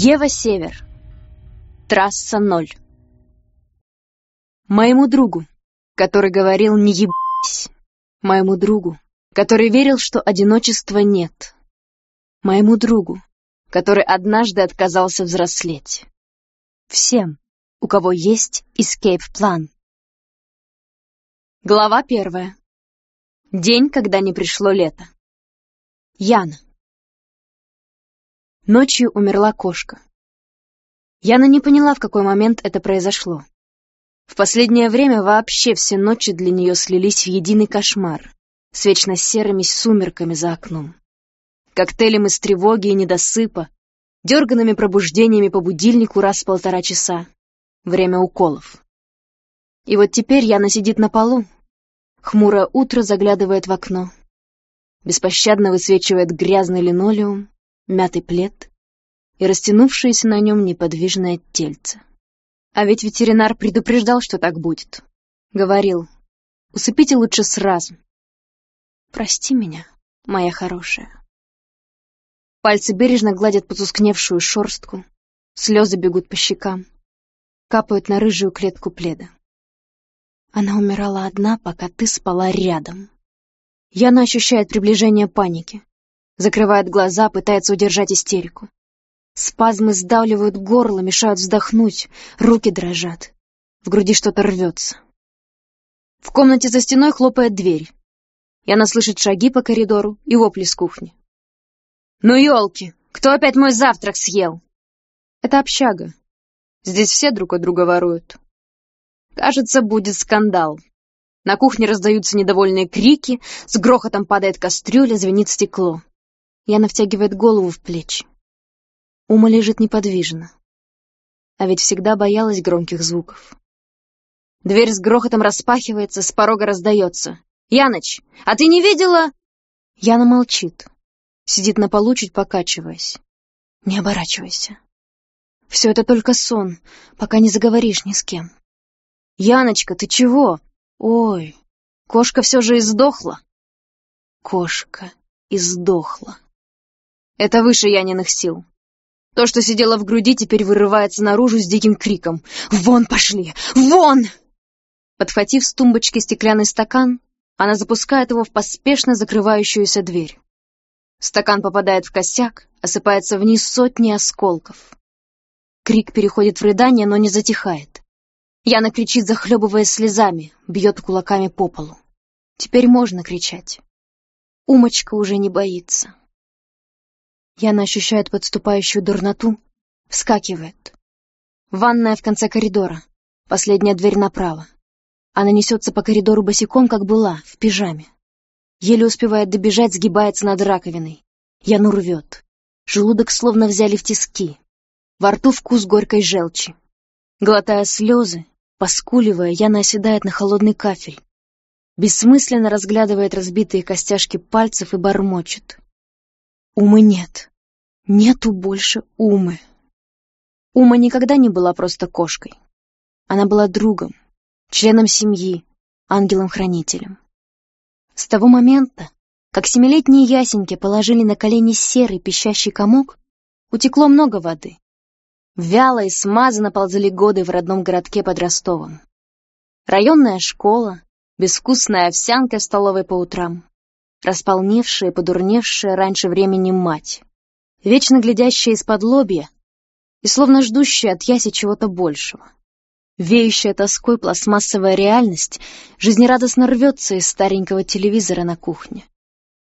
Ева Север. Трасса ноль. Моему другу, который говорил «не ебись». Моему другу, который верил, что одиночества нет. Моему другу, который однажды отказался взрослеть. Всем, у кого есть escape-план. Глава первая. День, когда не пришло лето. Яна. Ночью умерла кошка. Яна не поняла, в какой момент это произошло. В последнее время вообще все ночи для нее слились в единый кошмар с вечно серыми сумерками за окном. Коктейлем из тревоги и недосыпа, дерганными пробуждениями по будильнику раз в полтора часа. Время уколов. И вот теперь Яна сидит на полу. Хмурое утро заглядывает в окно. Беспощадно высвечивает грязный линолеум, мятый плед и растянувшееся на нем неподвижное тельце. А ведь ветеринар предупреждал, что так будет. Говорил, усыпите лучше сразу. Прости меня, моя хорошая. Пальцы бережно гладят потускневшую шорстку, слезы бегут по щекам, капают на рыжую клетку пледа. Она умирала одна, пока ты спала рядом. Яна ощущает приближение паники. Закрывает глаза, пытается удержать истерику. Спазмы сдавливают горло, мешают вздохнуть, руки дрожат. В груди что-то рвется. В комнате за стеной хлопает дверь. И она слышит шаги по коридору и вопли с кухни. «Ну, елки, кто опять мой завтрак съел?» Это общага. Здесь все друг от друга воруют. Кажется, будет скандал. На кухне раздаются недовольные крики, с грохотом падает кастрюля, звенит стекло. Яна втягивает голову в плечи. Ума лежит неподвижно. А ведь всегда боялась громких звуков. Дверь с грохотом распахивается, с порога раздается. «Яныч, а ты не видела...» Яна молчит. Сидит на полу, чуть покачиваясь. Не оборачивайся. Все это только сон, пока не заговоришь ни с кем. «Яночка, ты чего? Ой, кошка все же издохла». Кошка издохла. Это выше Яниных сил. То, что сидело в груди, теперь вырывается наружу с диким криком. «Вон пошли! Вон!» Подхватив с тумбочки стеклянный стакан, она запускает его в поспешно закрывающуюся дверь. Стакан попадает в косяк, осыпается вниз сотни осколков. Крик переходит в рыдание, но не затихает. Яна кричит, захлебываясь слезами, бьет кулаками по полу. Теперь можно кричать. Умочка уже не боится. Яна ощущает подступающую дурноту, вскакивает. Ванная в конце коридора, последняя дверь направо. Она несется по коридору босиком, как была, в пижаме. Еле успевает добежать, сгибается над раковиной. Яну рвет. Желудок словно взяли в тиски. Во рту вкус горькой желчи. Глотая слезы, поскуливая, Яна оседает на холодный кафель. Бессмысленно разглядывает разбитые костяшки пальцев и бормочет. Умы нет. Нету больше Умы. Ума никогда не была просто кошкой. Она была другом, членом семьи, ангелом-хранителем. С того момента, как семилетние ясеньки положили на колени серый пищащий комок, утекло много воды. Вяло и смазанно ползали годы в родном городке под Ростовом. Районная школа, безвкусная овсянка в столовой по утрам, располневшая подурневшая раньше времени мать, вечно глядящая из-под лобья и словно ждущая от Яси чего-то большего. Веющая тоской пластмассовая реальность жизнерадостно рвется из старенького телевизора на кухне.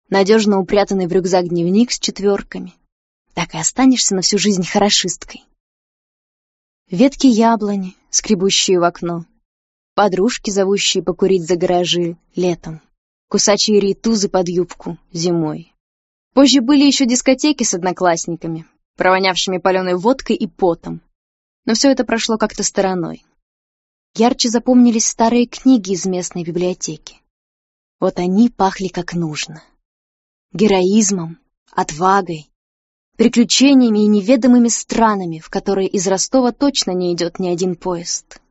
Надежно упрятанный в рюкзак дневник с четверками. Так и останешься на всю жизнь хорошисткой. Ветки яблони, скребущие в окно. Подружки, зовущие покурить за гаражи летом кусачие рейтузы под юбку зимой. Позже были еще дискотеки с одноклассниками, провонявшими паленой водкой и потом. Но все это прошло как-то стороной. Ярче запомнились старые книги из местной библиотеки. Вот они пахли как нужно. Героизмом, отвагой, приключениями и неведомыми странами, в которые из Ростова точно не идет ни один поезд.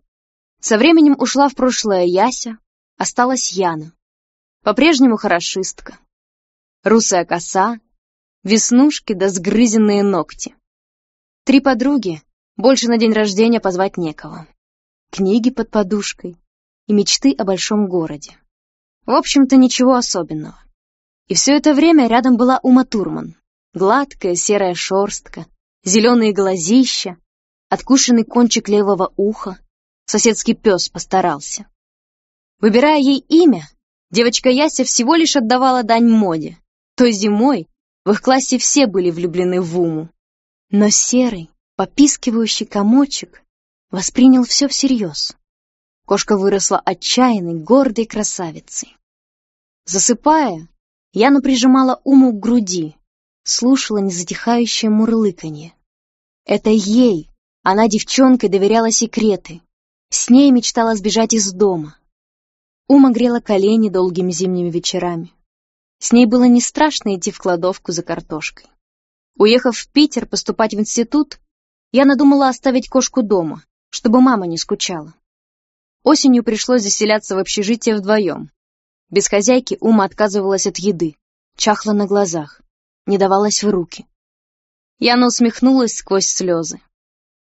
Со временем ушла в прошлое Яся, осталась Яна. По-прежнему хорошистка. Русая коса, веснушки да сгрызенные ногти. Три подруги, больше на день рождения позвать некого. Книги под подушкой и мечты о большом городе. В общем-то, ничего особенного. И все это время рядом была Ума Турман. Гладкая серая шерстка, зеленые глазища, откушенный кончик левого уха. Соседский пес постарался. Выбирая ей имя, девочка Яся всего лишь отдавала дань моде. Той зимой в их классе все были влюблены в Уму. Но серый, попискивающий комочек воспринял все всерьез. Кошка выросла отчаянной, гордой красавицей. Засыпая, Яна прижимала Уму к груди, слушала незатихающее мурлыканье. Это ей, она девчонкой доверяла секреты. С ней мечтала сбежать из дома. Ума грела колени долгими зимними вечерами. С ней было не страшно идти в кладовку за картошкой. Уехав в Питер поступать в институт, я надумала оставить кошку дома, чтобы мама не скучала. Осенью пришлось заселяться в общежитие вдвоем. Без хозяйки Ума отказывалась от еды, чахла на глазах, не давалась в руки. Яна усмехнулась сквозь слезы.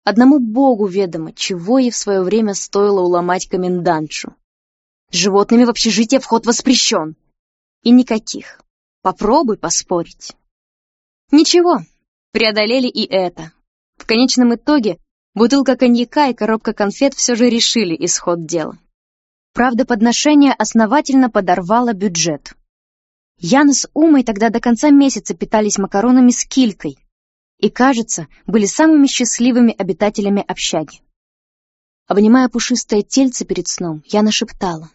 Одному богу ведомо, чего ей в свое время стоило уломать комендантшу. Животными в общежитие вход воспрещен. И никаких. Попробуй поспорить. Ничего, преодолели и это. В конечном итоге бутылка коньяка и коробка конфет все же решили исход дела. Правда, подношение основательно подорвало бюджет. Яна с Умой тогда до конца месяца питались макаронами с килькой и, кажется, были самыми счастливыми обитателями общаги. Обнимая пушистое тельце перед сном, я нашептала.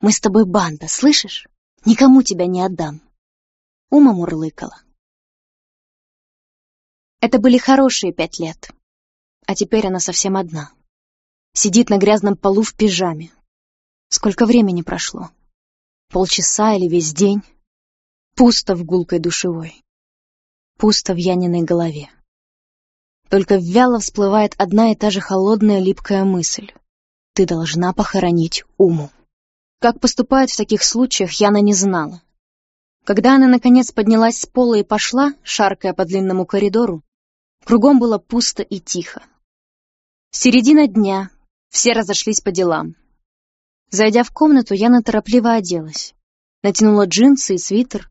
Мы с тобой банда, слышишь? Никому тебя не отдам. Ума мурлыкала. Это были хорошие пять лет. А теперь она совсем одна. Сидит на грязном полу в пижаме. Сколько времени прошло? Полчаса или весь день? Пусто в гулкой душевой. Пусто в Яниной голове. Только вяло всплывает одна и та же холодная липкая мысль. Ты должна похоронить Уму. Как поступают в таких случаях, Яна не знала. Когда она, наконец, поднялась с пола и пошла, шаркая по длинному коридору, кругом было пусто и тихо. Середина дня, все разошлись по делам. Зайдя в комнату, Яна торопливо оделась. Натянула джинсы и свитер,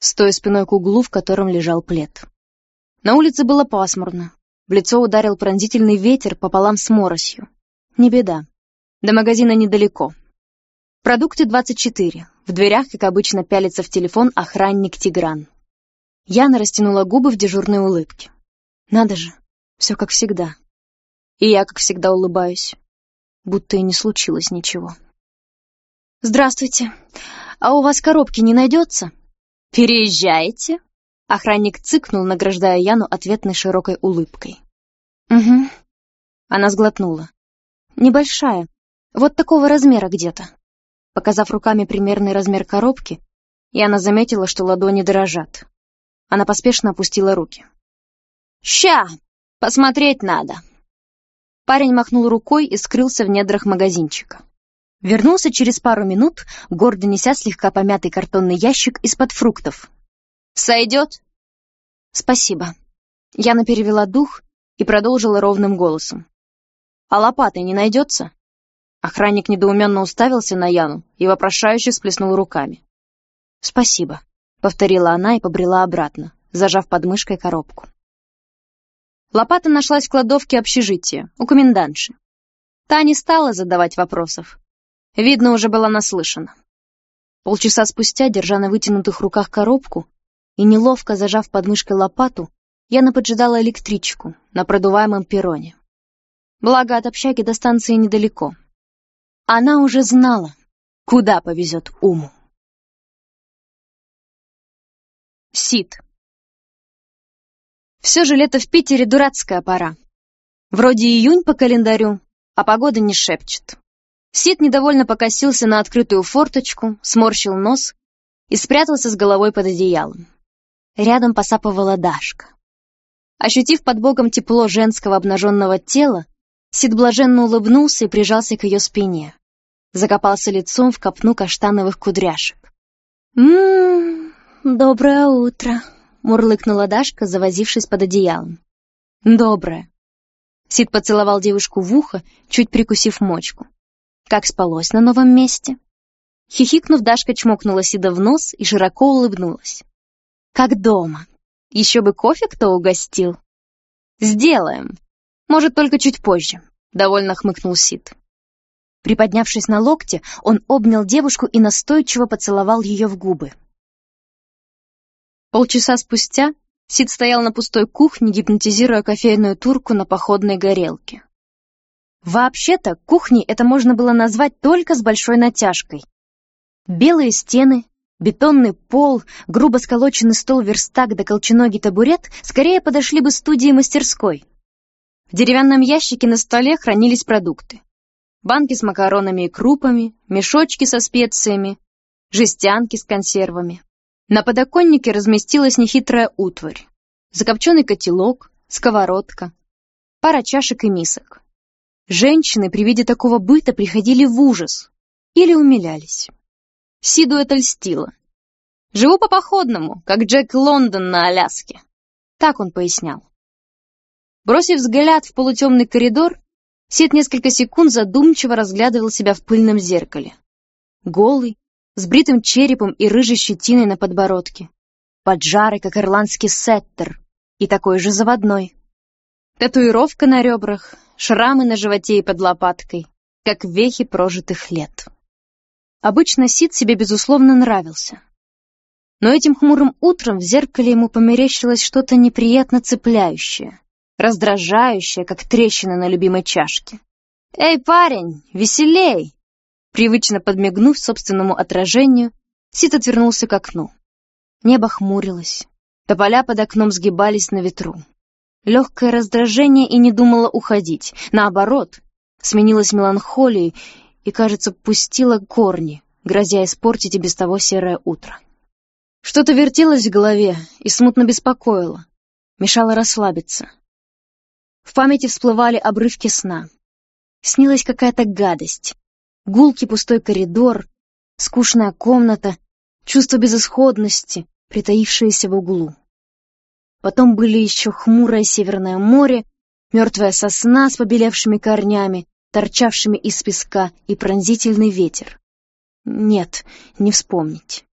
стоя спиной к углу, в котором лежал плед. На улице было пасмурно. В лицо ударил пронзительный ветер пополам с моросью. Не беда. До магазина недалеко, Продукты 24. В дверях, как обычно, пялится в телефон охранник Тигран. Яна растянула губы в дежурной улыбке. Надо же, все как всегда. И я, как всегда, улыбаюсь. Будто и не случилось ничего. «Здравствуйте. А у вас коробки не найдется?» «Переезжаете?» Охранник цыкнул, награждая Яну ответной широкой улыбкой. «Угу». Она сглотнула. «Небольшая. Вот такого размера где-то». Показав руками примерный размер коробки, Яна заметила, что ладони дрожат. Она поспешно опустила руки. «Ща! Посмотреть надо!» Парень махнул рукой и скрылся в недрах магазинчика. Вернулся через пару минут, гордо неся слегка помятый картонный ящик из-под фруктов. «Сойдет?» «Спасибо». Яна перевела дух и продолжила ровным голосом. «А лопаты не найдется?» Охранник недоуменно уставился на Яну и вопрошающе сплеснул руками. «Спасибо», — повторила она и побрела обратно, зажав под мышкой коробку. Лопата нашлась в кладовке общежития, у комендантши. Та не стала задавать вопросов. Видно, уже была наслышана. Полчаса спустя, держа на вытянутых руках коробку и неловко зажав под мышкой лопату, Яна поджидала электричку на продуваемом перроне. Благо, от общаги до станции недалеко, она уже знала, куда повезет Уму. Сид. Все же лето в Питере дурацкая пора. Вроде июнь по календарю, а погода не шепчет. Сид недовольно покосился на открытую форточку, сморщил нос и спрятался с головой под одеялом. Рядом посапывала Дашка. Ощутив под боком тепло женского обнаженного тела, Сид блаженно улыбнулся и прижался к ее спине. Закопался лицом в копну каштановых кудряшек. «М-м, доброе утро», — мурлыкнула Дашка, завозившись под одеялом. Доброе. Сид поцеловал девушку в ухо, чуть прикусив мочку. Как спалось на новом месте? Хихикнув, Дашка чмокнула Сида в нос и широко улыбнулась. Как дома. Еще бы кофе кто угостил. Сделаем. Может, только чуть позже, довольно хмыкнул Сид. Приподнявшись на локте, он обнял девушку и настойчиво поцеловал ее в губы. Полчаса спустя Сид стоял на пустой кухне, гипнотизируя кофейную турку на походной горелке. Вообще-то, кухней это можно было назвать только с большой натяжкой. Белые стены, бетонный пол, грубо сколоченный стол-верстак да колченогий табурет скорее подошли бы студии мастерской. В деревянном ящике на столе хранились продукты. Банки с макаронами и крупами, мешочки со специями, жестянки с консервами. На подоконнике разместилась нехитрая утварь. Закопченный котелок, сковородка, пара чашек и мисок. Женщины при виде такого быта приходили в ужас или умилялись. Сиду это льстило. «Живу по походному, как Джек Лондон на Аляске», — так он пояснял. Бросив взгляд в полутемный коридор, Сид несколько секунд задумчиво разглядывал себя в пыльном зеркале. Голый, с бритым черепом и рыжей щетиной на подбородке, поджарый, как ирландский сеттер, и такой же заводной. Татуировка на ребрах, шрамы на животе и под лопаткой, как вехи прожитых лет. Обычно Сид себе, безусловно, нравился. Но этим хмурым утром в зеркале ему померещилось что-то неприятно цепляющее, раздражающее, как трещина на любимой чашке. «Эй, парень, веселей!» Привычно подмигнув собственному отражению, Сид отвернулся к окну. Небо хмурилось, тополя под окном сгибались на ветру. Легкое раздражение и не думало уходить. Наоборот, сменилось меланхолией и, кажется, пустила корни, грозя испортить и без того серое утро. Что-то вертелось в голове и смутно беспокоило, мешало расслабиться. В памяти всплывали обрывки сна. Снилась какая-то гадость, Гулкий пустой коридор, скучная комната, чувство безысходности, притаившееся в углу. Потом были еще хмурое северное море, мертвая сосна с побелевшими корнями, торчавшими из песка, и пронзительный ветер. Нет, не вспомнить.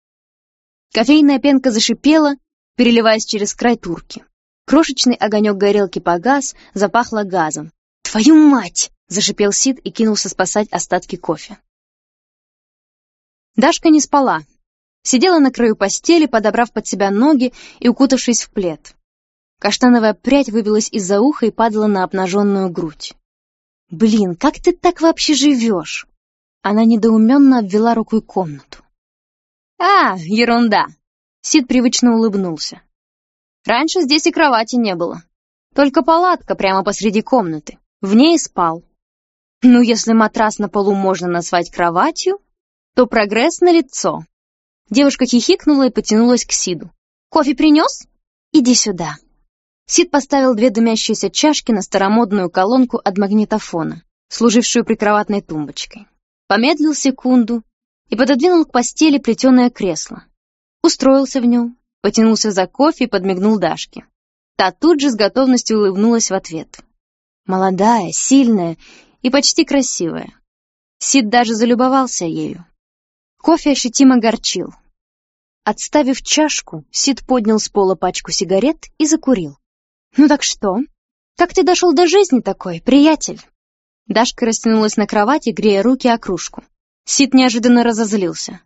Кофейная пенка зашипела, переливаясь через край турки. Крошечный огонек горелки погас, запахло газом. «Твою мать!» — зашипел Сид и кинулся спасать остатки кофе. Дашка не спала. Сидела на краю постели, подобрав под себя ноги и укутавшись в плед. Каштановая прядь выбилась из-за уха и падала на обнаженную грудь. «Блин, как ты так вообще живешь?» Она недоуменно обвела рукой комнату. «А, ерунда!» Сид привычно улыбнулся. «Раньше здесь и кровати не было. Только палатка прямо посреди комнаты. В ней спал. Ну, если матрас на полу можно назвать кроватью, то прогресс на лицо. Девушка хихикнула и потянулась к Сиду. «Кофе принес? Иди сюда». Сид поставил две дымящиеся чашки на старомодную колонку от магнитофона, служившую прикроватной тумбочкой. Помедлил секунду и пододвинул к постели плетеное кресло. Устроился в нем, потянулся за кофе и подмигнул Дашке. Та тут же с готовностью улыбнулась в ответ. Молодая, сильная и почти красивая. Сид даже залюбовался ею. Кофе ощутимо горчил. Отставив чашку, Сид поднял с пола пачку сигарет и закурил. «Ну так что? Как ты дошел до жизни такой, приятель?» Дашка растянулась на кровати, грея руки о кружку. Сид неожиданно разозлился.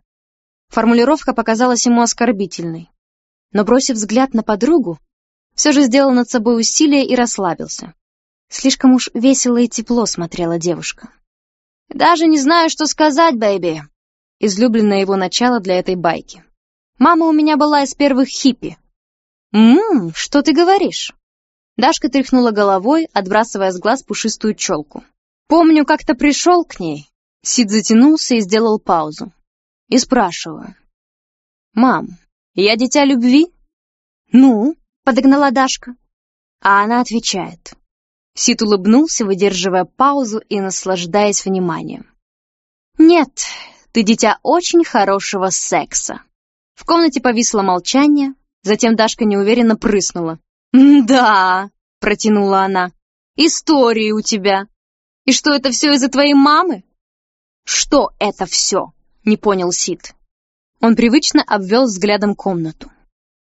Формулировка показалась ему оскорбительной. Но, бросив взгляд на подругу, все же сделал над собой усилие и расслабился. Слишком уж весело и тепло смотрела девушка. «Даже не знаю, что сказать, baby!» Излюбленное его начало для этой байки. «Мама у меня была из первых хиппи». «Ммм, что ты говоришь?» Дашка тряхнула головой, отбрасывая с глаз пушистую челку. «Помню, как-то пришел к ней». Сид затянулся и сделал паузу. И спрашиваю. «Мам, я дитя любви?» «Ну?» — подогнала Дашка. А она отвечает. Сид улыбнулся, выдерживая паузу и наслаждаясь вниманием. «Нет, ты дитя очень хорошего секса». В комнате повисло молчание, затем Дашка неуверенно прыснула. «Да!» — протянула она. «Истории у тебя. И что, это все из-за твоей мамы?» «Что это все?» — не понял Сид. Он привычно обвел взглядом комнату.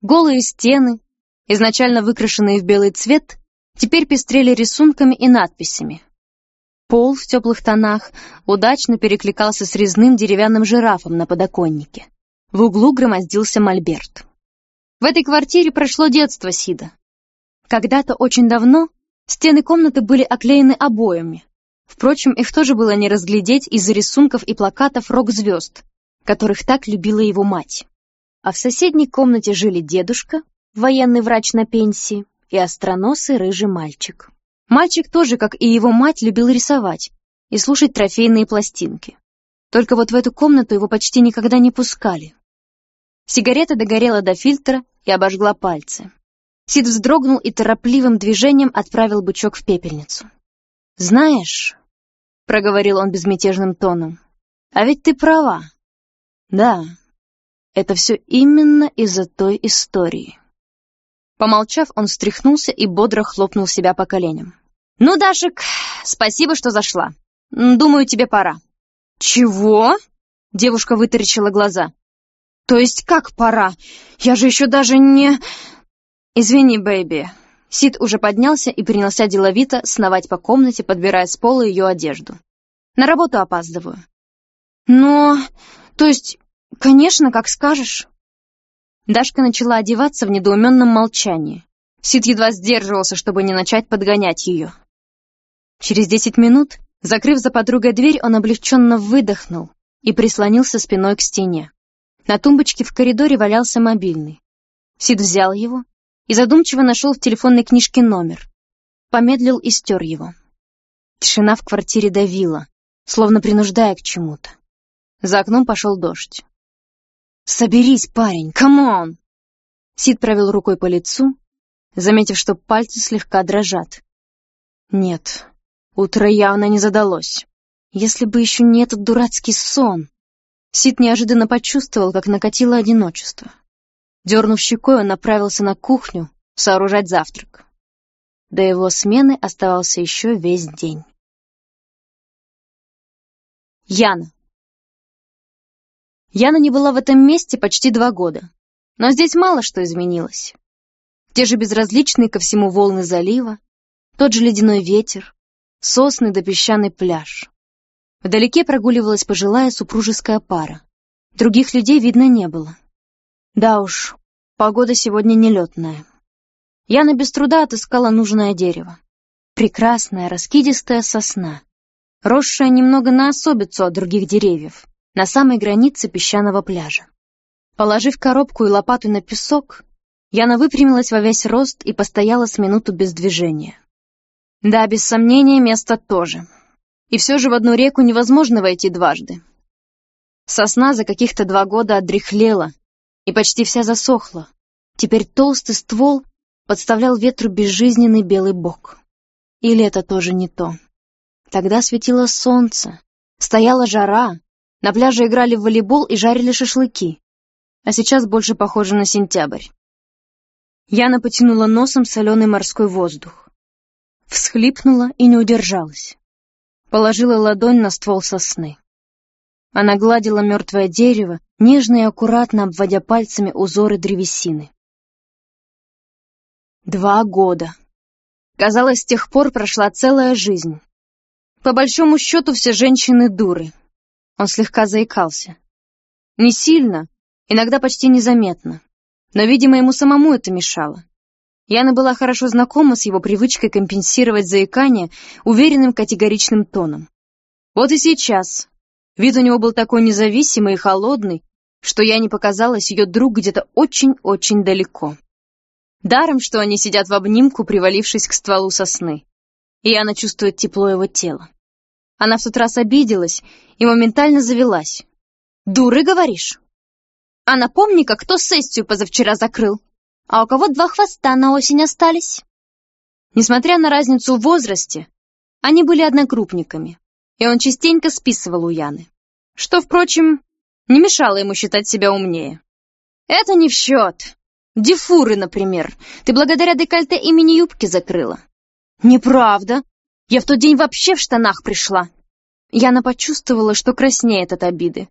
Голые стены, изначально выкрашенные в белый цвет, теперь пестрели рисунками и надписями. Пол в теплых тонах удачно перекликался с резным деревянным жирафом на подоконнике. В углу громоздился мольберт. В этой квартире прошло детство Сида. Когда-то очень давно стены комнаты были оклеены обоями. Впрочем, их тоже было не разглядеть из-за рисунков и плакатов рок-звезд, которых так любила его мать. А в соседней комнате жили дедушка, военный врач на пенсии, и остроносый рыжий мальчик. Мальчик тоже, как и его мать, любил рисовать и слушать трофейные пластинки. Только вот в эту комнату его почти никогда не пускали. Сигарета догорела до фильтра и обожгла пальцы. Сид вздрогнул и торопливым движением отправил бычок в пепельницу. «Знаешь», — проговорил он безмятежным тоном, — «а ведь ты права. Да, это все именно из-за той истории». Помолчав, он встряхнулся и бодро хлопнул себя по коленям. «Ну, Дашек, спасибо, что зашла. Думаю, тебе пора». «Чего?» — девушка вытаращила глаза. То есть как пора? Я же еще даже не... Извини, бэйби. Сид уже поднялся и принялся деловито сновать по комнате, подбирая с пола ее одежду. На работу опаздываю. Но... То есть... Конечно, как скажешь. Дашка начала одеваться в недоуменном молчании. Сид едва сдерживался, чтобы не начать подгонять ее. Через десять минут, закрыв за подругой дверь, он облегченно выдохнул и прислонился спиной к стене. На тумбочке в коридоре валялся мобильный. Сид взял его и задумчиво нашел в телефонной книжке номер. Помедлил и стер его. Тишина в квартире давила, словно принуждая к чему-то. За окном пошел дождь. «Соберись, парень, come on!» Сид провел рукой по лицу, заметив, что пальцы слегка дрожат. Нет, утро явно не задалось. Если бы еще не этот дурацкий сон. Сид неожиданно почувствовал, как накатило одиночество. Дернув щекой, он направился на кухню сооружать завтрак. До его смены оставался еще весь день. Яна. Яна не была в этом месте почти два года, но здесь мало что изменилось. Те же безразличные ко всему волны залива, тот же ледяной ветер, сосны да песчаный пляж. Вдалеке прогуливалась пожилая супружеская пара. Других людей видно не было. Да уж, погода сегодня нелетная. Яна без труда отыскала нужное дерево. Прекрасная раскидистая сосна, росшая немного на особицу от других деревьев, на самой границе песчаного пляжа. Положив коробку и лопату на песок, Яна выпрямилась во весь рост и постояла с минуту без движения. Да, без сомнения, место тоже. И все же в одну реку невозможно войти дважды. Сосна за каких-то два года отдряхлела и почти вся засохла. Теперь толстый ствол подставлял ветру безжизненный белый бок. Или это тоже не то? Тогда светило солнце, стояла жара, на пляже играли в волейбол и жарили шашлыки. А сейчас больше похоже на сентябрь. Яна потянула носом соленый морской воздух. Всхлипнула и не удержалась положила ладонь на ствол сосны. Она гладила мертвое дерево, нежно и аккуратно обводя пальцами узоры древесины. Два года. Казалось, с тех пор прошла целая жизнь. По большому счету, все женщины дуры. Он слегка заикался. Не сильно, иногда почти незаметно. Но, видимо, ему самому это мешало. Яна была хорошо знакома с его привычкой компенсировать заикание уверенным категоричным тоном. Вот и сейчас. Вид у него был такой независимый и холодный, что я не показалась ее друг где-то очень-очень далеко. Даром, что они сидят в обнимку, привалившись к стволу сосны. И она чувствует тепло его тела. Она в тот раз обиделась и моментально завелась. «Дуры, говоришь?» «А напомни-ка, кто сессию позавчера закрыл?» а у кого два хвоста на осень остались. Несмотря на разницу в возрасте, они были одногруппниками, и он частенько списывал у Яны, что, впрочем, не мешало ему считать себя умнее. «Это не в счет», — Дефуры, например. Ты благодаря декольте имени юбки закрыла. Неправда. Я в тот день вообще в штанах пришла. Яна почувствовала, что краснеет от обиды.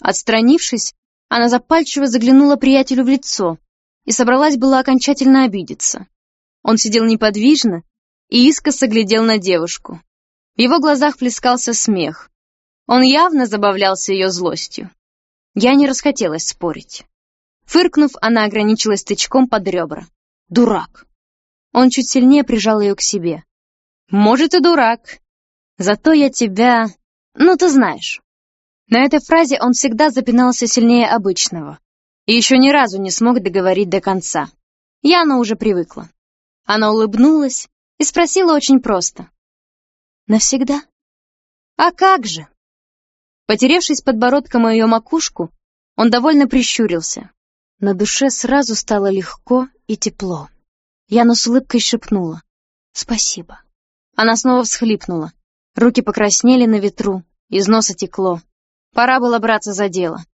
Отстранившись, она запальчиво заглянула приятелю в лицо и собралась была окончательно обидеться. Он сидел неподвижно и искоса глядел на девушку. В его глазах плескался смех. Он явно забавлялся ее злостью. Я не расхотелась спорить. Фыркнув, она ограничилась тычком под ребра. «Дурак!» Он чуть сильнее прижал ее к себе. «Может, и дурак. Зато я тебя... Ну, ты знаешь». На этой фразе он всегда запинался сильнее обычного. И еще ни разу не смог договорить до конца. Яна уже привыкла. Она улыбнулась и спросила очень просто. «Навсегда?» «А как же?» Потеревшись подбородком ее макушку, он довольно прищурился. На душе сразу стало легко и тепло. Яна с улыбкой шепнула. «Спасибо». Она снова всхлипнула. Руки покраснели на ветру, из носа текло. Пора было браться за дело.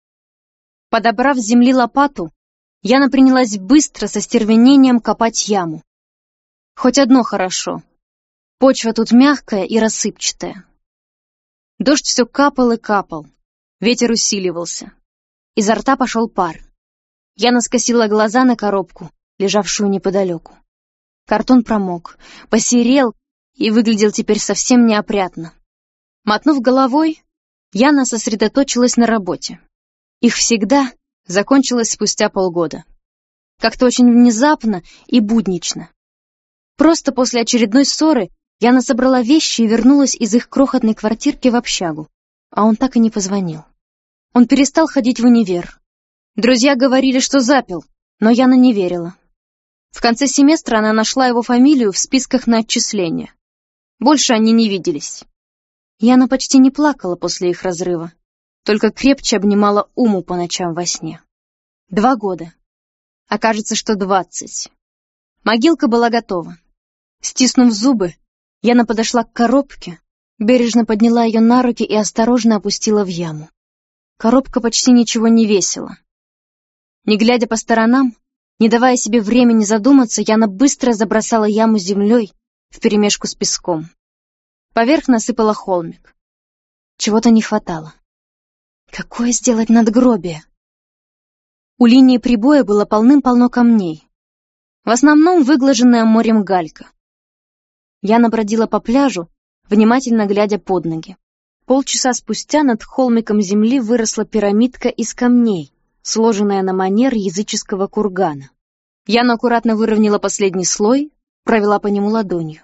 Подобрав с земли лопату, Яна принялась быстро, со стервенением копать яму. Хоть одно хорошо. Почва тут мягкая и рассыпчатая. Дождь все капал и капал. Ветер усиливался. Изо рта пошел пар. Яна скосила глаза на коробку, лежавшую неподалеку. Картон промок, посерел и выглядел теперь совсем неопрятно. Мотнув головой, Яна сосредоточилась на работе. Их всегда закончилось спустя полгода. Как-то очень внезапно и буднично. Просто после очередной ссоры Яна собрала вещи и вернулась из их крохотной квартирки в общагу, а он так и не позвонил. Он перестал ходить в универ. Друзья говорили, что запил, но Яна не верила. В конце семестра она нашла его фамилию в списках на отчисление. Больше они не виделись. Яна почти не плакала после их разрыва, только крепче обнимала Уму по ночам во сне. Два года. Окажется, что двадцать. Могилка была готова. Стиснув зубы, Яна подошла к коробке, бережно подняла ее на руки и осторожно опустила в яму. Коробка почти ничего не весила. Не глядя по сторонам, не давая себе времени задуматься, Яна быстро забросала яму землей вперемешку с песком. Поверх насыпала холмик. Чего-то не хватало. Какое сделать надгробие? У линии прибоя было полным-полно камней. В основном выглаженная морем галька. Я набродила по пляжу, внимательно глядя под ноги. Полчаса спустя над холмиком земли выросла пирамидка из камней, сложенная на манер языческого кургана. Яна аккуратно выровняла последний слой, провела по нему ладонью.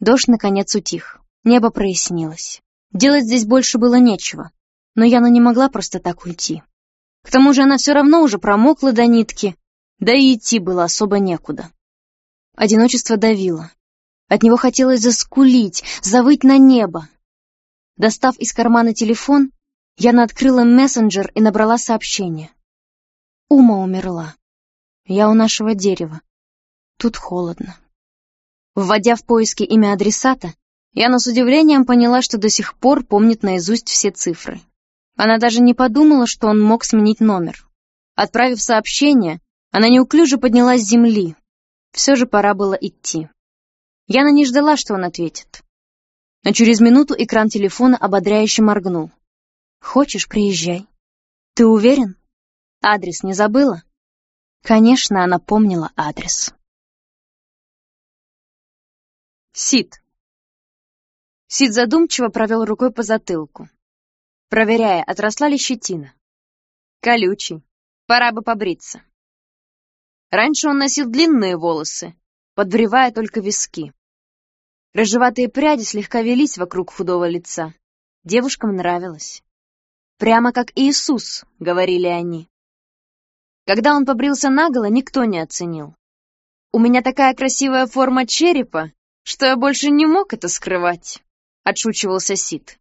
Дождь, наконец, утих. Небо прояснилось. Делать здесь больше было нечего, но Яна не могла просто так уйти. К тому же она все равно уже промокла до нитки, да и идти было особо некуда. Одиночество давило. От него хотелось заскулить, завыть на небо. Достав из кармана телефон, Яна открыла мессенджер и набрала сообщение. Ума умерла. Я у нашего дерева. Тут холодно. Вводя в поиски имя адресата, Яна с удивлением поняла, что до сих пор помнит наизусть все цифры. Она даже не подумала, что он мог сменить номер. Отправив сообщение, она неуклюже поднялась с земли. Все же пора было идти. Яна не ждала, что он ответит. Но через минуту экран телефона ободряюще моргнул. «Хочешь, приезжай». «Ты уверен? Адрес не забыла?» Конечно, она помнила адрес. Сид. Сид задумчиво провел рукой по затылку, проверяя, отросла ли щетина. Колючий. Пора бы побриться. Раньше он носил длинные волосы, подбревая только виски. Рыжеватые пряди слегка велись вокруг худого лица. Девушкам нравилось. «Прямо как Иисус», — говорили они. Когда он побрился наголо, никто не оценил. «У меня такая красивая форма черепа, что я больше не мог это скрывать», — отшучивался Сид.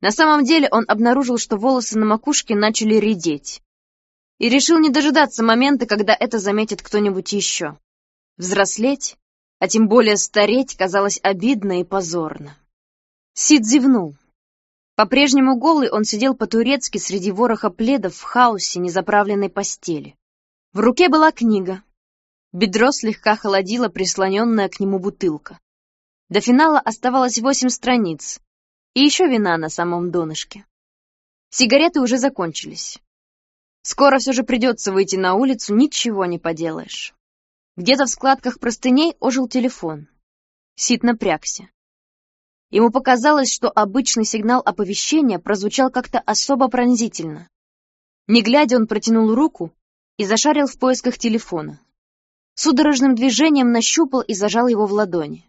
На самом деле он обнаружил, что волосы на макушке начали редеть. И решил не дожидаться момента, когда это заметит кто-нибудь еще. Взрослеть, а тем более стареть, казалось обидно и позорно. Сид зевнул. По-прежнему голый он сидел по-турецки среди вороха пледов в хаосе незаправленной постели. В руке была книга, Бедро слегка холодило прислоненная к нему бутылка. До финала оставалось восемь страниц, и еще вина на самом донышке. Сигареты уже закончились. Скоро все же придется выйти на улицу, ничего не поделаешь. Где-то в складках простыней ожил телефон. Сид напрягся. Ему показалось, что обычный сигнал оповещения прозвучал как-то особо пронзительно. Не глядя, он протянул руку и зашарил в поисках телефона. Судорожным движением нащупал и зажал его в ладони.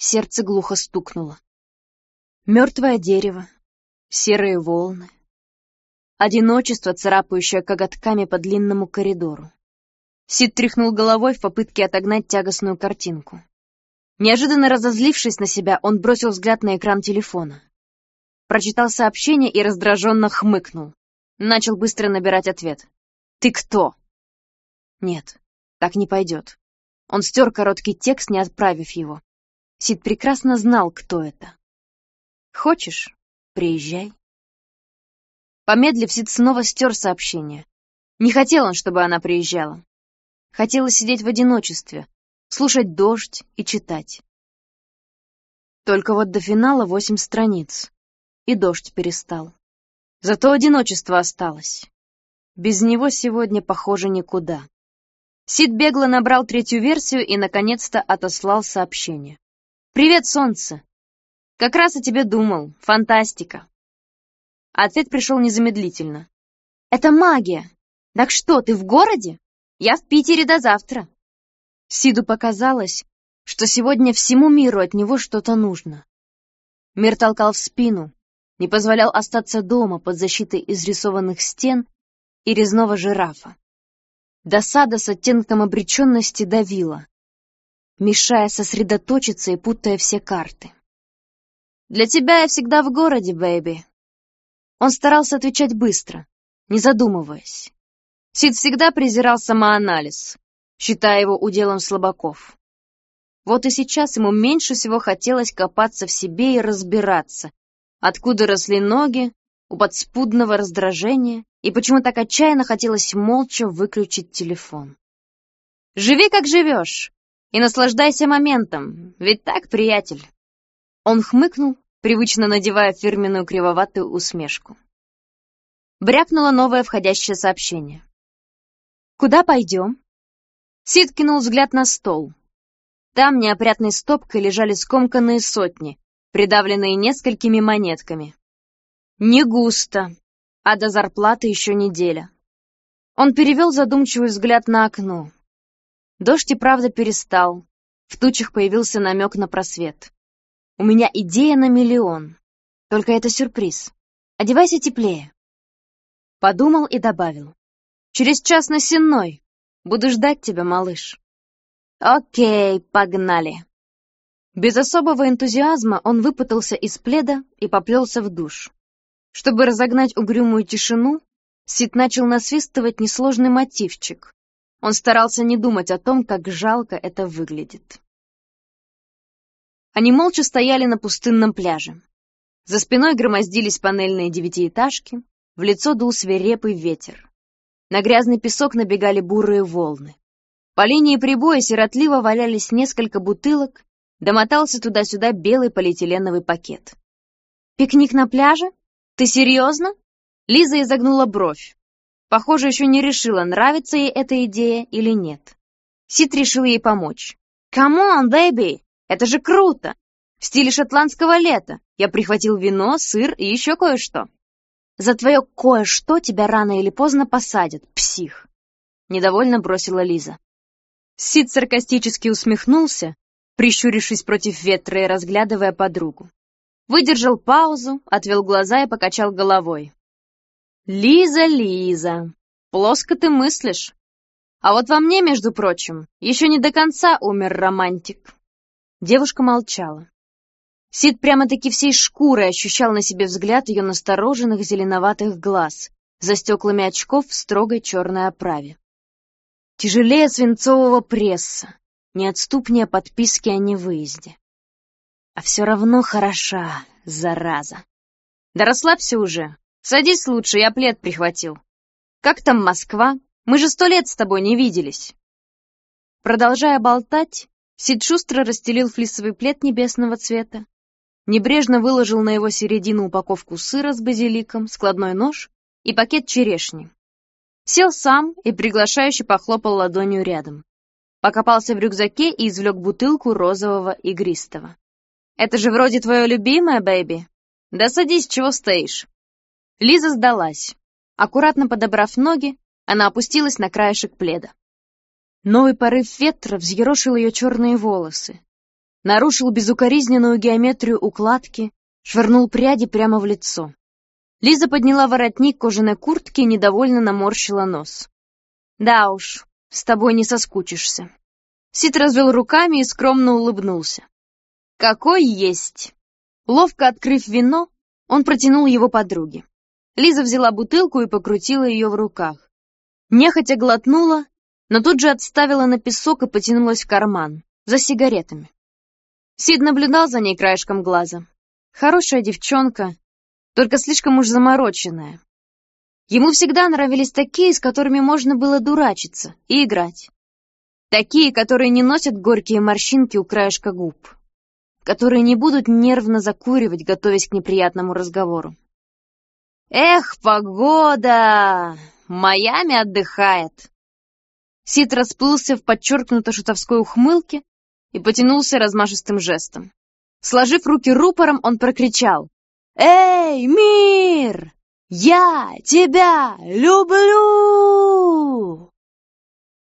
Сердце глухо стукнуло. Мертвое дерево, серые волны. Одиночество, царапающее коготками по длинному коридору. Сид тряхнул головой в попытке отогнать тягостную картинку. Неожиданно разозлившись на себя, он бросил взгляд на экран телефона. Прочитал сообщение и раздраженно хмыкнул. Начал быстро набирать ответ. «Ты кто?» «Нет, так не пойдет». Он стер короткий текст, не отправив его. Сид прекрасно знал, кто это. «Хочешь? Приезжай». Помедлив, Сид снова стер сообщение. Не хотел он, чтобы она приезжала. Хотелось сидеть в одиночестве, слушать дождь и читать. Только вот до финала восемь страниц, и дождь перестал. Зато одиночество осталось. Без него сегодня, похоже, никуда. Сид бегло набрал третью версию и, наконец-то, отослал сообщение. «Привет, солнце! Как раз о тебе думал. Фантастика!» Ответ пришел незамедлительно. «Это магия! Так что, ты в городе?» Я в Питере до завтра. Сиду показалось, что сегодня всему миру от него что-то нужно. Мир толкал в спину, не позволял остаться дома под защитой изрисованных стен и резного жирафа. Досада с оттенком обреченности давила, мешая сосредоточиться и путая все карты. «Для тебя я всегда в городе, бэйби». Он старался отвечать быстро, не задумываясь. Сид всегда презирал самоанализ, считая его уделом слабаков. Вот и сейчас ему меньше всего хотелось копаться в себе и разбираться, откуда росли ноги, у подспудного раздражения, и почему так отчаянно хотелось молча выключить телефон. «Живи, как живешь, и наслаждайся моментом, ведь так, приятель?» Он хмыкнул, привычно надевая фирменную кривоватую усмешку. Брякнуло новое входящее сообщение. «Куда пойдем?» Сид кинул взгляд на стол. Там неопрятной стопкой лежали скомканные сотни, придавленные несколькими монетками. Не густо, а до зарплаты еще неделя. Он перевел задумчивый взгляд на окно. Дождь и правда перестал. В тучах появился намек на просвет. У меня идея на миллион. Только это сюрприз. Одевайся теплее. Подумал и добавил. Через час на Сенной. Буду ждать тебя, малыш. Окей, погнали. Без особого энтузиазма он выпутался из пледа и поплелся в душ. Чтобы разогнать угрюмую тишину, Сид начал насвистывать несложный мотивчик. Он старался не думать о том, как жалко это выглядит. Они молча стояли на пустынном пляже. За спиной громоздились панельные девятиэтажки, в лицо дул свирепый ветер. На грязный песок набегали бурые волны. По линии прибоя сиротливо валялись несколько бутылок, домотался туда-сюда белый полиэтиленовый пакет. «Пикник на пляже? Ты серьезно?» Лиза изогнула бровь. Похоже, еще не решила, нравится ей эта идея или нет. Сид решил ей помочь. «Come on, baby! Это же круто! В стиле шотландского лета. Я прихватил вино, сыр и еще кое-что. За твое кое-что тебя рано или поздно посадят, псих!» Недовольно бросила Лиза. Сид саркастически усмехнулся, прищурившись против ветра и разглядывая подругу. Выдержал паузу, отвел глаза и покачал головой. «Лиза, Лиза, плоско ты мыслишь. А вот во мне, между прочим, еще не до конца умер романтик». Девушка молчала. Сид прямо-таки всей шкурой ощущал на себе взгляд ее настороженных зеленоватых глаз за стеклами очков в строгой черной оправе. Тяжелее свинцового пресса, неотступнее подписки о невыезде. А все равно хороша, зараза. Да расслабься уже. Садись лучше, я плед прихватил. Как там Москва? Мы же сто лет с тобой не виделись. Продолжая болтать, Сид шустро расстелил флисовый плед небесного цвета, небрежно выложил на его середину упаковку сыра с базиликом, складной нож и пакет черешни. Сел сам и приглашающе похлопал ладонью рядом. Покопался в рюкзаке и извлек бутылку розового игристого. «Это же вроде твое любимое, бэйби. Да садись, чего стоишь?» Лиза сдалась. Аккуратно подобрав ноги, она опустилась на краешек пледа. Новый порыв ветра взъерошил ее черные волосы, нарушил безукоризненную геометрию укладки, швырнул пряди прямо в лицо. Лиза подняла воротник кожаной куртки и недовольно наморщила нос. «Да уж, с тобой не соскучишься». Сид развел руками и скромно улыбнулся. «Какой есть!» Ловко открыв вино, он протянул его подруге. Лиза взяла бутылку и покрутила ее в руках. Нехотя глотнула но тут же отставила на песок и потянулась в карман, за сигаретами. Сид наблюдал за ней краешком глаза. Хорошая девчонка, только слишком уж замороченная. Ему всегда нравились такие, с которыми можно было дурачиться и играть. Такие, которые не носят горькие морщинки у краешка губ. Которые не будут нервно закуривать, готовясь к неприятному разговору. «Эх, погода! Майами отдыхает!» Сид расплылся в подчеркнуто шутовской ухмылке и потянулся размашистым жестом. Сложив руки рупором, он прокричал. «Эй, мир! Я тебя люблю!»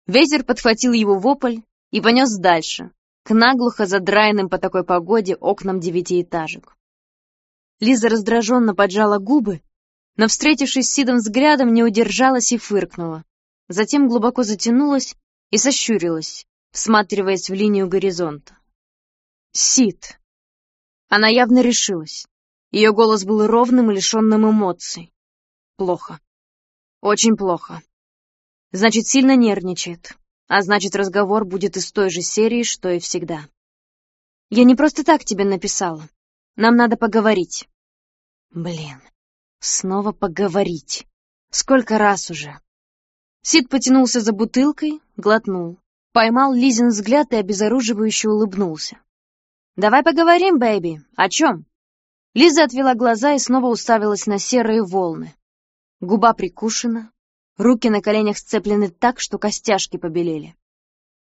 Ветер подхватил его вопль и понес дальше, к наглухо задраенным по такой погоде окнам девятиэтажек. Лиза раздраженно поджала губы, но, встретившись с Сидом взглядом, не удержалась и фыркнула затем глубоко затянулась и сощурилась, всматриваясь в линию горизонта. «Сид!» Она явно решилась. Ее голос был ровным и лишенным эмоций. Плохо. Очень плохо. Значит, сильно нервничает. А значит, разговор будет из той же серии, что и всегда. Я не просто так тебе написала. Нам надо поговорить. Блин, снова поговорить. Сколько раз уже? Сид потянулся за бутылкой, глотнул. Поймал Лизин взгляд и обезоруживающе улыбнулся. «Давай поговорим, бэйби. О чем?» Лиза отвела глаза и снова уставилась на серые волны. Губа прикушена, руки на коленях сцеплены так, что костяшки побелели.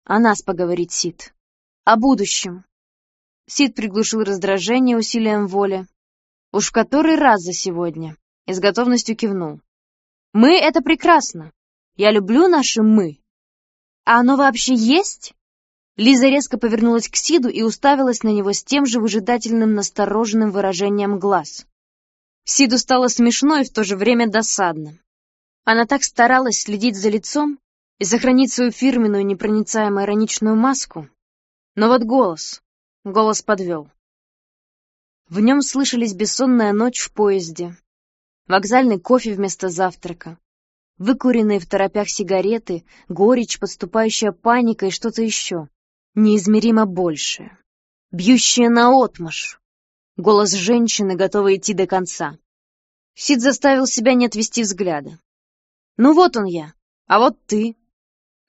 «О нас поговорит Сид. О будущем». Сид приглушил раздражение усилием воли. Уж в который раз за сегодня. И с готовностью кивнул. «Мы — это прекрасно. Я люблю наше «мы». А оно вообще есть? Лиза резко повернулась к Сиду и уставилась на него с тем же выжидательным настороженным выражением глаз. Сиду стало смешно и в то же время досадно. Она так старалась следить за лицом и сохранить свою фирменную непроницаемую ироничную маску. Но вот голос, голос подвел. В нем слышались бессонная ночь в поезде, вокзальный кофе вместо завтрака, Выкуренные в торопях сигареты, горечь, подступающая паника и что-то еще. Неизмеримо большее. Бьющее наотмашь. Голос женщины, готовой идти до конца. Сид заставил себя не отвести взгляда. «Ну вот он я, а вот ты.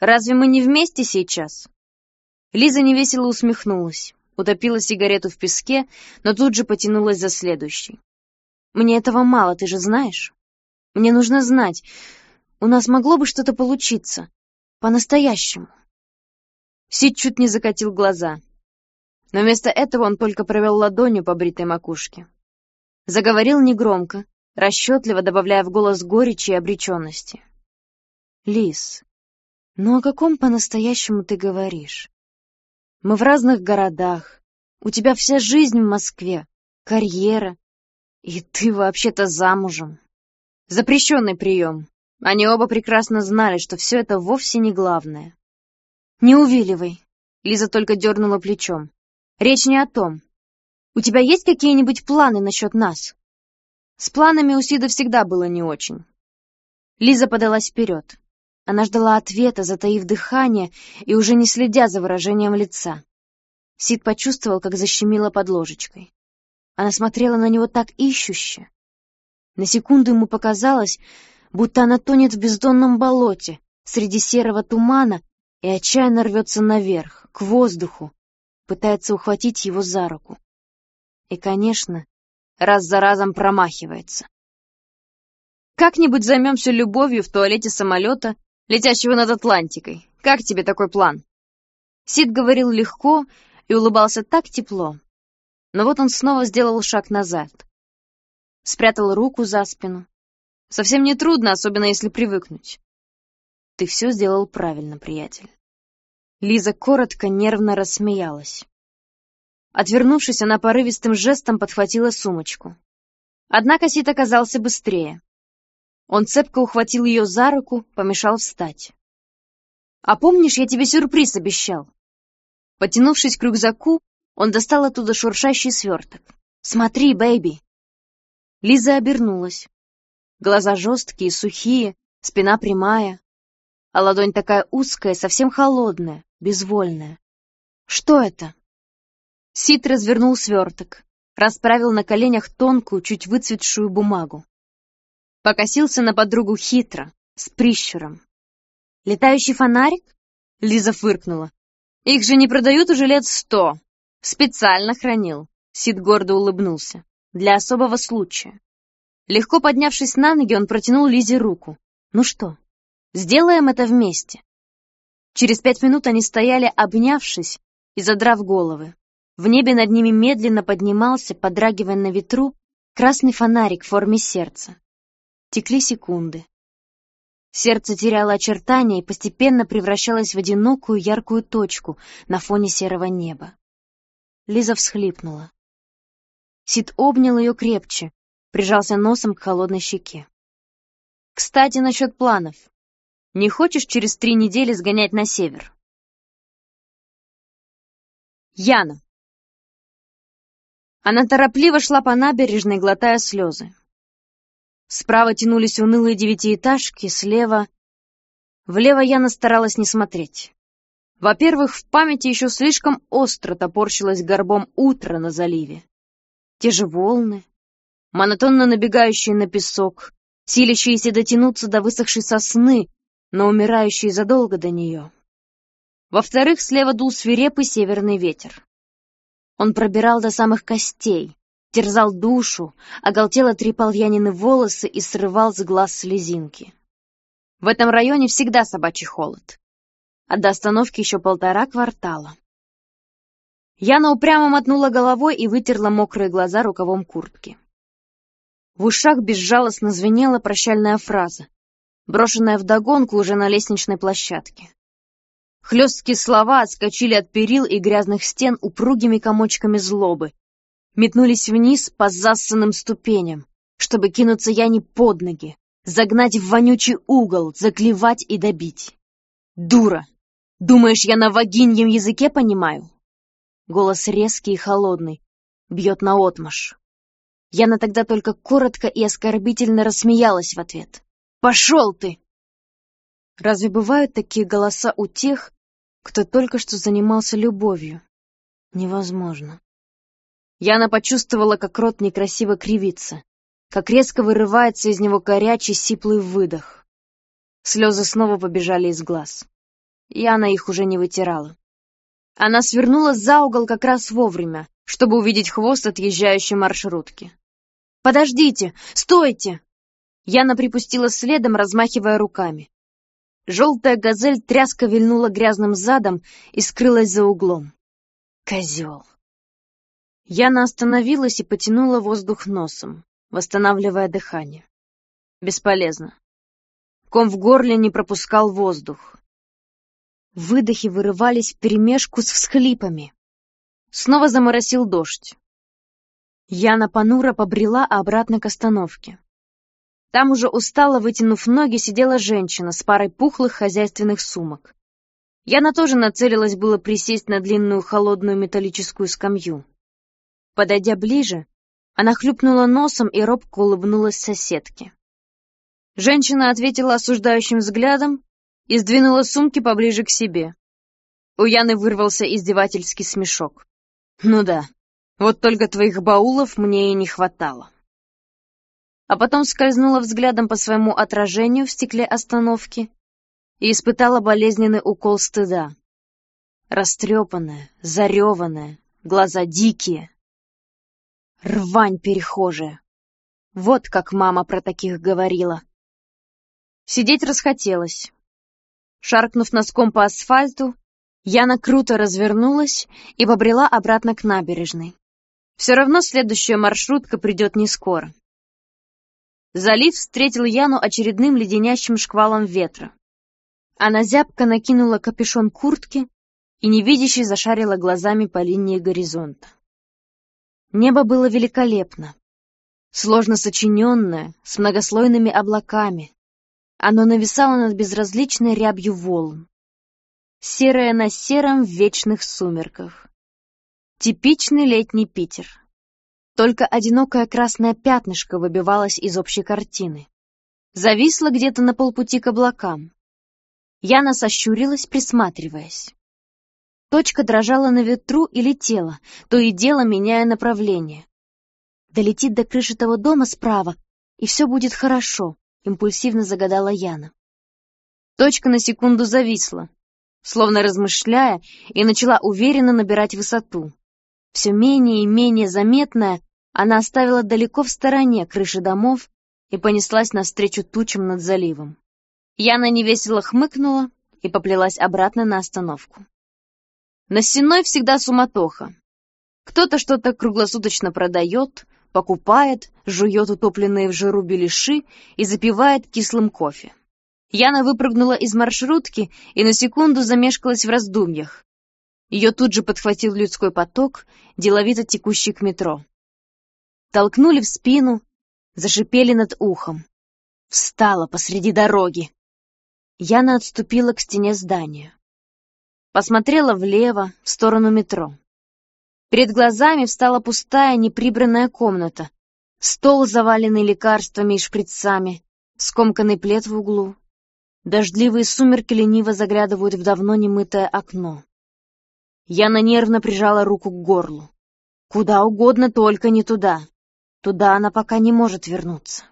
Разве мы не вместе сейчас?» Лиза невесело усмехнулась, утопила сигарету в песке, но тут же потянулась за следующей. «Мне этого мало, ты же знаешь. Мне нужно знать, у нас могло бы что-то получиться. По-настоящему. Сид чуть не закатил глаза. Но вместо этого он только провел ладонью по бритой макушке. Заговорил негромко, расчетливо добавляя в голос горечи и обреченности. «Лис, ну о каком по-настоящему ты говоришь? Мы в разных городах, у тебя вся жизнь в Москве, карьера, и ты вообще-то замужем. Запрещенный прием, они оба прекрасно знали, что все это вовсе не главное. «Не увиливай», — Лиза только дернула плечом. «Речь не о том. У тебя есть какие-нибудь планы насчет нас?» С планами у Сида всегда было не очень. Лиза подалась вперед. Она ждала ответа, затаив дыхание и уже не следя за выражением лица. Сид почувствовал, как защемило под ложечкой. Она смотрела на него так ищуще. На секунду ему показалось, будто она тонет в бездонном болоте, среди серого тумана, и отчаянно рвется наверх, к воздуху, пытается ухватить его за руку. И, конечно, раз за разом промахивается. Как-нибудь займемся любовью в туалете самолета, летящего над Атлантикой. Как тебе такой план? Сид говорил легко и улыбался так тепло. Но вот он снова сделал шаг назад. Спрятал руку за спину. Совсем не трудно, особенно если привыкнуть. Ты все сделал правильно, приятель. Лиза коротко, нервно рассмеялась. Отвернувшись, она порывистым жестом подхватила сумочку. Однако Сид оказался быстрее. Он цепко ухватил ее за руку, помешал встать. «А помнишь, я тебе сюрприз обещал?» Потянувшись к рюкзаку, он достал оттуда шуршащий сверток. «Смотри, бэйби!» Лиза обернулась. Глаза жесткие, сухие, спина прямая, а ладонь такая узкая, совсем холодная, безвольная. «Что это?» Сид развернул сверток, расправил на коленях тонкую, чуть выцветшую бумагу. Покосился на подругу хитро, с прищуром. «Летающий фонарик?» Лиза фыркнула. «Их же не продают уже лет сто. Специально хранил». Сид гордо улыбнулся. «Для особого случая». Легко поднявшись на ноги, он протянул Лизе руку. «Ну что, сделаем это вместе?» Через пять минут они стояли, обнявшись и задрав головы. В небе над ними медленно поднимался, подрагивая на ветру, красный фонарик в форме сердца. Текли секунды. Сердце теряло очертания и постепенно превращалось в одинокую яркую точку на фоне серого неба. Лиза всхлипнула. Сид обнял ее крепче, прижался носом к холодной щеке. «Кстати, насчет планов. Не хочешь через три недели сгонять на север?» Яна. Она торопливо шла по набережной, глотая слезы. Справа тянулись унылые девятиэтажки, слева... Влево Яна старалась не смотреть. Во-первых, в памяти еще слишком остро топорщилось горбом утро на заливе. Те же волны, монотонно набегающие на песок, силящиеся дотянуться до высохшей сосны, но умирающие задолго до нее. Во-вторых, слева дул свирепый северный ветер. Он пробирал до самых костей, терзал душу, оголтело трепал Янины волосы и срывал с глаз слезинки. В этом районе всегда собачий холод. А до остановки еще полтора квартала. Яна упрямо мотнула головой и вытерла мокрые глаза рукавом куртки. В ушах безжалостно звенела прощальная фраза, брошенная вдогонку уже на лестничной площадке. Хлесткие слова отскочили от перил и грязных стен упругими комочками злобы, метнулись вниз по зассанным ступеням, чтобы кинуться Яне под ноги, загнать в вонючий угол, заклевать и добить. «Дура! Думаешь, я на вагиньем языке понимаю?» Голос резкий и холодный, бьет наотмашь. Яна тогда только коротко и оскорбительно рассмеялась в ответ. «Пошел ты!» Разве бывают такие голоса у тех, кто только что занимался любовью. Невозможно. Яна почувствовала, как рот некрасиво кривится, как резко вырывается из него горячий сиплый выдох. Слезы снова побежали из глаз. Яна их уже не вытирала. Она свернула за угол как раз вовремя, чтобы увидеть хвост отъезжающей маршрутки. «Подождите! Стойте!» Яна припустила следом, размахивая руками. Желтая газель тряска вильнула грязным задом и скрылась за углом. Козел. Яна остановилась и потянула воздух носом, восстанавливая дыхание. Бесполезно. Ком в горле не пропускал воздух. Выдохи вырывались вперемешку с всхлипами. Снова заморосил дождь. Яна понуро побрела обратно к остановке. Там уже устало вытянув ноги сидела женщина с парой пухлых хозяйственных сумок. Яна тоже нацелилась было присесть на длинную холодную металлическую скамью. Подойдя ближе, она хлюпнула носом и робко улыбнулась соседке. Женщина ответила осуждающим взглядом и сдвинула сумки поближе к себе. У Яны вырвался издевательский смешок. «Ну да, вот только твоих баулов мне и не хватало» а потом скользнула взглядом по своему отражению в стекле остановки и испытала болезненный укол стыда. Растрепанная, зареванная, глаза дикие. Рвань перехожая. Вот как мама про таких говорила. Сидеть расхотелось. Шаркнув носком по асфальту, Яна круто развернулась и побрела обратно к набережной. Все равно следующая маршрутка придет не скоро. Залив встретил Яну очередным леденящим шквалом ветра. Она зябко накинула капюшон куртки и невидяще зашарила глазами по линии горизонта. Небо было великолепно, сложно сочиненное, с многослойными облаками. Оно нависало над безразличной рябью волн. Серое на сером в вечных сумерках. Типичный летний Питер. Только одинокое красное пятнышко выбивалось из общей картины. Зависло где-то на полпути к облакам. Яна сощурилась, присматриваясь. Точка дрожала на ветру и летела, то и дело меняя направление. Долетит до крыши того дома справа, и все будет хорошо, импульсивно загадала Яна. Точка на секунду зависла, словно размышляя, и начала уверенно набирать высоту. Все менее и менее заметная, она оставила далеко в стороне крыши домов и понеслась навстречу тучам над заливом. Яна невесело хмыкнула и поплелась обратно на остановку. На Сенной всегда суматоха. Кто-то что-то круглосуточно продает, покупает, жует утопленные в жиру беляши и запивает кислым кофе. Яна выпрыгнула из маршрутки и на секунду замешкалась в раздумьях. Ее тут же подхватил людской поток, деловито текущий к метро. Толкнули в спину, зашипели над ухом. Встала посреди дороги. Яна отступила к стене здания. Посмотрела влево, в сторону метро. Перед глазами встала пустая, неприбранная комната. Стол, заваленный лекарствами и шприцами, скомканный плед в углу. Дождливые сумерки лениво заглядывают в давно немытое окно. Яна нервно прижала руку к горлу. Куда угодно, только не туда. Туда она пока не может вернуться.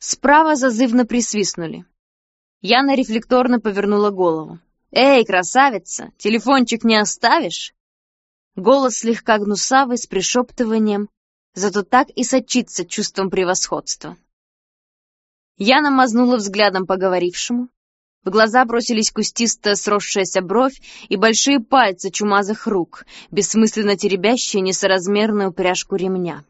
Справа зазывно присвистнули. Яна рефлекторно повернула голову. «Эй, красавица, телефончик не оставишь?» Голос слегка гнусавый, с пришептыванием, зато так и сочится чувством превосходства. Яна мазнула взглядом поговорившему, в глаза бросились кустистая сросшаяся бровь и большие пальцы чумазых рук, бессмысленно теребящие несоразмерную пряжку ремня.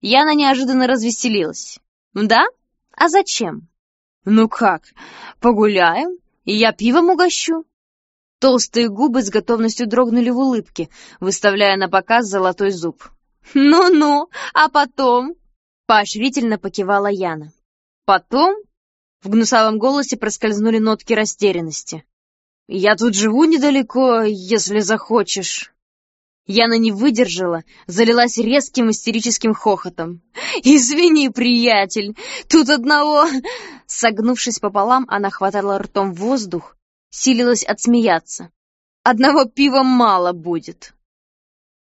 Яна неожиданно развеселилась. «Да? А зачем?» «Ну как, погуляем, и я пивом угощу?» Толстые губы с готовностью дрогнули в улыбке, выставляя на показ золотой зуб. «Ну-ну, а потом?» — поощрительно покивала Яна. «Потом?» В гнусавом голосе проскользнули нотки растерянности. «Я тут живу недалеко, если захочешь». Яна не выдержала, залилась резким истерическим хохотом. «Извини, приятель, тут одного...» Согнувшись пополам, она хватала ртом воздух, силилась отсмеяться. «Одного пива мало будет».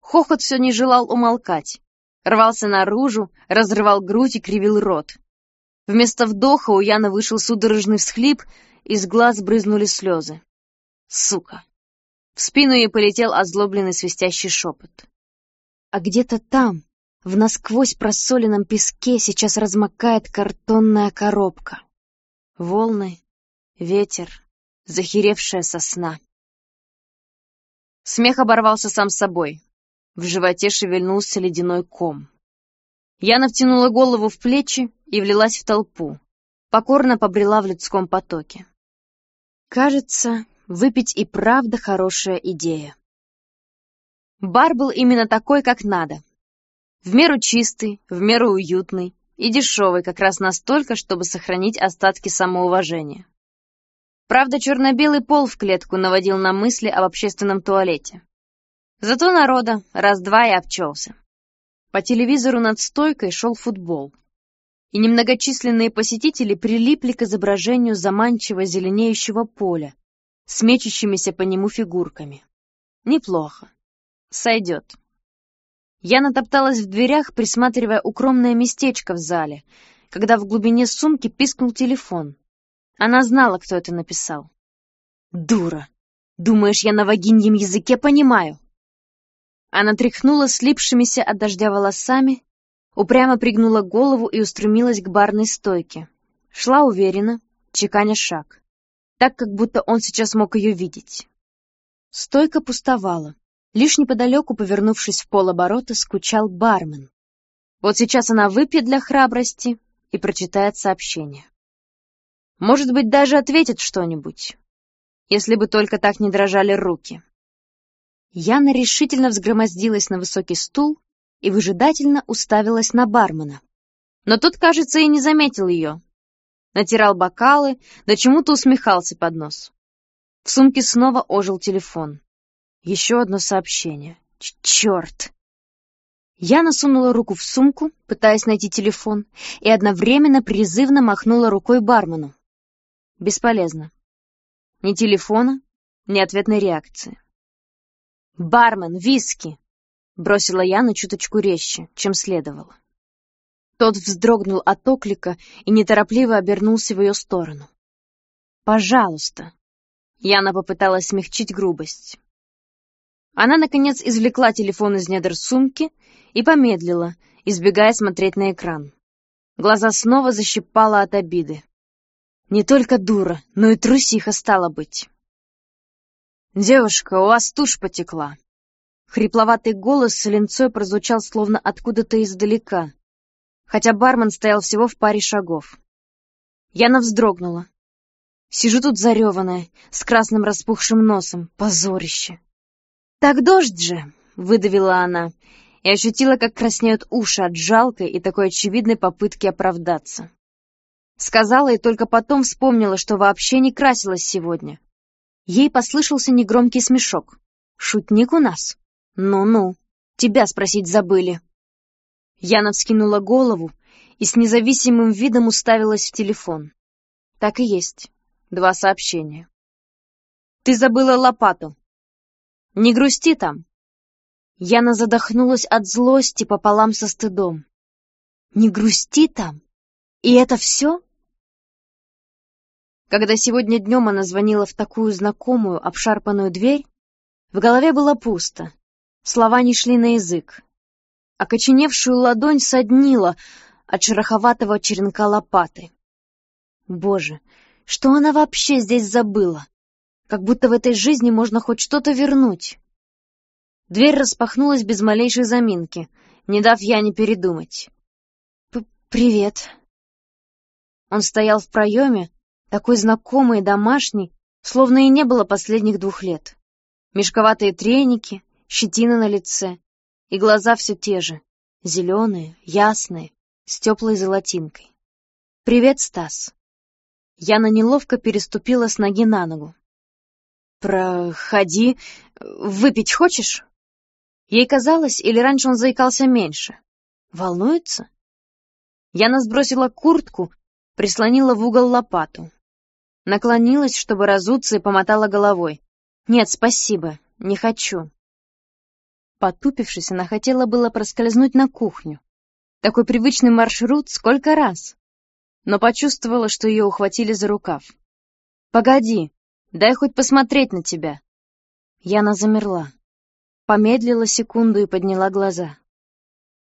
Хохот все не желал умолкать. Рвался наружу, разрывал грудь и кривил рот. Вместо вдоха у Яны вышел судорожный всхлип, из глаз брызнули слезы. Сука! В спину ей полетел озлобленный свистящий шепот. А где-то там, в насквозь просоленном песке, сейчас размокает картонная коробка. Волны, ветер, захеревшая сосна. Смех оборвался сам собой. В животе шевельнулся ледяной ком. Яна втянула голову в плечи и влилась в толпу. Покорно побрела в людском потоке. Кажется, выпить и правда хорошая идея. Бар был именно такой, как надо. В меру чистый, в меру уютный и дешевый как раз настолько, чтобы сохранить остатки самоуважения. Правда, черно-белый пол в клетку наводил на мысли об общественном туалете. Зато народа раз-два и обчелся. По телевизору над стойкой шел футбол. И немногочисленные посетители прилипли к изображению заманчиво зеленеющего поля с мечущимися по нему фигурками. Неплохо. Сойдет. Я натопталась в дверях, присматривая укромное местечко в зале, когда в глубине сумки пискнул телефон. Она знала, кто это написал. Дура. Думаешь, я на вагиньем языке понимаю? Она тряхнула слипшимися от дождя волосами, упрямо пригнула голову и устремилась к барной стойке. Шла уверенно, чеканя шаг, так, как будто он сейчас мог ее видеть. Стойка пустовала. Лишь неподалеку, повернувшись в полоборота, скучал бармен. Вот сейчас она выпьет для храбрости и прочитает сообщение. Может быть, даже ответит что-нибудь, если бы только так не дрожали руки. Яна решительно взгромоздилась на высокий стул и выжидательно уставилась на бармена. Но тот, кажется, и не заметил ее. Натирал бокалы, да чему-то усмехался под нос. В сумке снова ожил телефон. Еще одно сообщение. Ч Черт! Я насунула руку в сумку, пытаясь найти телефон, и одновременно призывно махнула рукой бармену. Бесполезно. Ни телефона, ни ответной реакции. «Бармен, виски!» — бросила я на чуточку резче, чем следовало. Тот вздрогнул от оклика и неторопливо обернулся в ее сторону. «Пожалуйста!» Яна попыталась смягчить грубость. Она, наконец, извлекла телефон из недр сумки и помедлила, избегая смотреть на экран. Глаза снова защипала от обиды. Не только дура, но и трусиха стала быть. «Девушка, у вас тушь потекла». Хрипловатый голос с линцой прозвучал словно откуда-то издалека, хотя бармен стоял всего в паре шагов. Яна вздрогнула. Сижу тут зареванная, с красным распухшим носом, позорище. «Так дождь же!» — выдавила она, и ощутила, как краснеют уши от жалкой и такой очевидной попытки оправдаться. Сказала и только потом вспомнила, что вообще не красилась сегодня. Ей послышался негромкий смешок. «Шутник у нас? Ну-ну, тебя спросить забыли». Яна вскинула голову и с независимым видом уставилась в телефон. Так и есть. Два сообщения. «Ты забыла лопату. Не грусти там». Яна задохнулась от злости пополам со стыдом. «Не грусти там? И это все?» Когда сегодня днем она звонила в такую знакомую, обшарпанную дверь, в голове было пусто, слова не шли на язык. Окоченевшую ладонь соднила от шероховатого черенка лопаты. Боже, что она вообще здесь забыла? Как будто в этой жизни можно хоть что-то вернуть. Дверь распахнулась без малейшей заминки, не дав Яне передумать. «Привет». Он стоял в проеме, такой знакомый и домашний, словно и не было последних двух лет. Мешковатые треники, щетина на лице, и глаза все те же, зеленые, ясные, с теплой золотинкой. «Привет, Стас». Яна неловко переступила с ноги на ногу. «Проходи. Выпить хочешь?» Ей казалось, или раньше он заикался меньше. Волнуется? Яна сбросила куртку, прислонила в угол лопату. Наклонилась, чтобы разуться, и помотала головой. «Нет, спасибо, не хочу». Потупившись, она хотела было проскользнуть на кухню. Такой привычный маршрут сколько раз. Но почувствовала, что ее ухватили за рукав. «Погоди, дай хоть посмотреть на тебя». Яна замерла. Помедлила секунду и подняла глаза.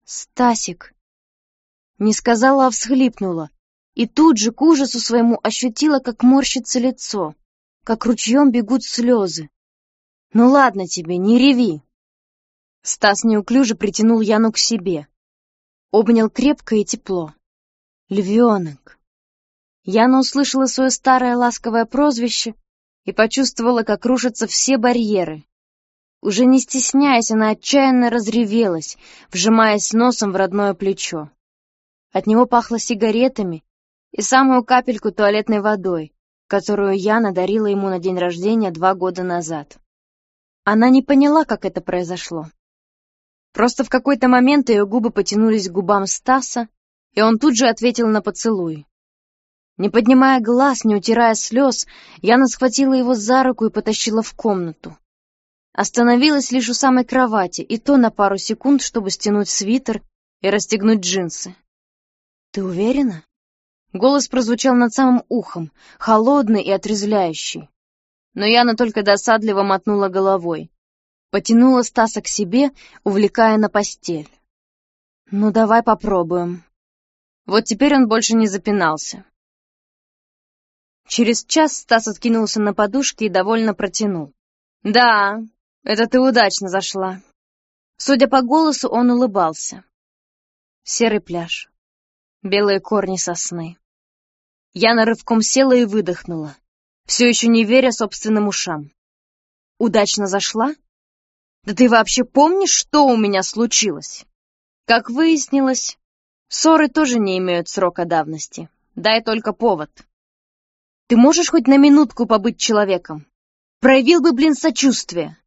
«Стасик!» Не сказала, а всхлипнула. И тут же к ужасу своему ощутила, как морщится лицо, как ручьем бегут слезы. «Ну ладно тебе, не реви!» Стас неуклюже притянул Яну к себе. Обнял крепко и тепло. «Львенок!» Яна услышала свое старое ласковое прозвище и почувствовала, как рушатся все барьеры. Уже не стесняясь, она отчаянно разревелась, вжимаясь носом в родное плечо. От него пахло сигаретами и самую капельку туалетной водой, которую Яна дарила ему на день рождения два года назад. Она не поняла, как это произошло. Просто в какой-то момент ее губы потянулись к губам Стаса, и он тут же ответил на поцелуй. Не поднимая глаз, не утирая слез, Яна схватила его за руку и потащила в комнату. Остановилась лишь у самой кровати, и то на пару секунд, чтобы стянуть свитер и расстегнуть джинсы. «Ты уверена?» Голос прозвучал над самым ухом, холодный и отрезвляющий. Но Яна только досадливо мотнула головой. Потянула Стаса к себе, увлекая на постель. «Ну, давай попробуем». Вот теперь он больше не запинался. Через час Стас откинулся на подушке и довольно протянул. «Да, это ты удачно зашла». Судя по голосу, он улыбался. Серый пляж. Белые корни сосны. Яна рывком села и выдохнула, все еще не веря собственным ушам. «Удачно зашла? Да ты вообще помнишь, что у меня случилось?» Как выяснилось, ссоры тоже не имеют срока давности. Дай только повод. Ты можешь хоть на минутку побыть человеком? Проявил бы, блин, сочувствие.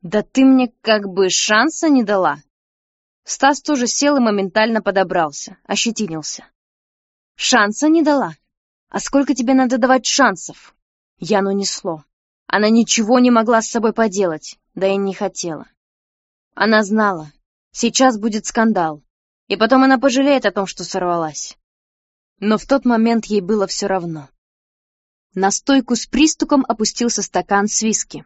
Да ты мне как бы шанса не дала. Стас тоже сел и моментально подобрался, ощетинился. Шанса не дала? А сколько тебе надо давать шансов? Яну несло. Она ничего не могла с собой поделать, да и не хотела. Она знала, сейчас будет скандал, и потом она пожалеет о том, что сорвалась. Но в тот момент ей было все равно. На стойку с пристуком опустился стакан с виски.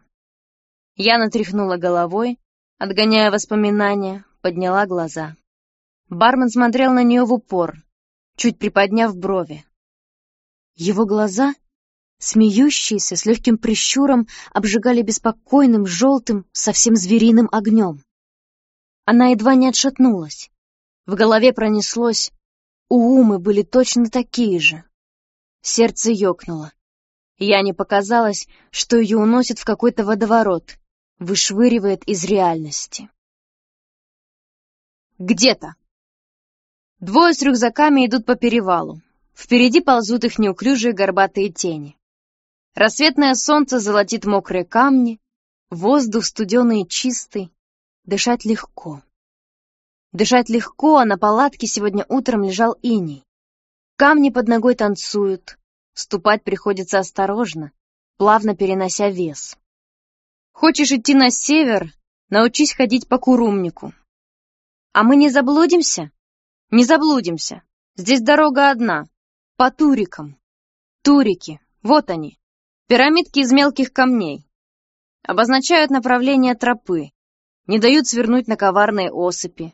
Яна тряхнула головой, отгоняя воспоминания, подняла глаза. Бармен смотрел на нее в упор, чуть приподняв брови. Его глаза, смеющиеся, с легким прищуром, обжигали беспокойным, желтым, совсем звериным огнем. Она едва не отшатнулась. В голове пронеслось, у Умы были точно такие же. Сердце ёкнуло. Я не показалось, что ее уносит в какой-то водоворот, вышвыривает из реальности. Где-то. Двое с рюкзаками идут по перевалу. Впереди ползут их неуклюжие горбатые тени. Рассветное солнце золотит мокрые камни, воздух студеный и чистый, дышать легко. Дышать легко, а на палатке сегодня утром лежал иней. Камни под ногой танцуют, ступать приходится осторожно, плавно перенося вес. Хочешь идти на север, научись ходить по курумнику. А мы не заблудимся? Не заблудимся. Здесь дорога одна, по турикам. Турики, вот они. Пирамидки из мелких камней. Обозначают направление тропы. Не дают свернуть на коварные осыпи.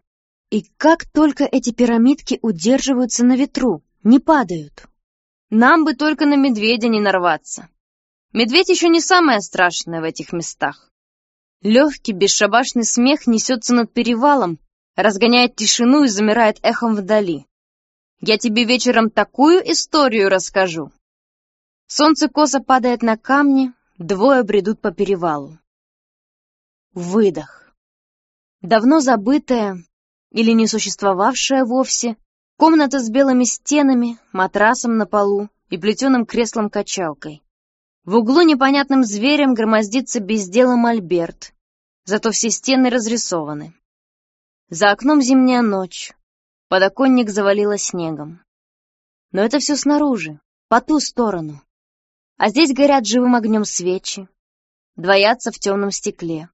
И как только эти пирамидки удерживаются на ветру, не падают. Нам бы только на медведя не нарваться. Медведь еще не самое страшное в этих местах. Легкий, бесшабашный смех несется над перевалом, разгоняет тишину и замирает эхом вдали. Я тебе вечером такую историю расскажу. Солнце косо падает на камни, двое бредут по перевалу. Выдох. Давно забытая или не существовавшая вовсе, комната с белыми стенами, матрасом на полу и плетеным креслом-качалкой. В углу непонятным зверем громоздится без дела мольберт, зато все стены разрисованы. За окном зимняя ночь, Подоконник завалило снегом. Но это все снаружи, по ту сторону. А здесь горят живым огнем свечи, двоятся в темном стекле.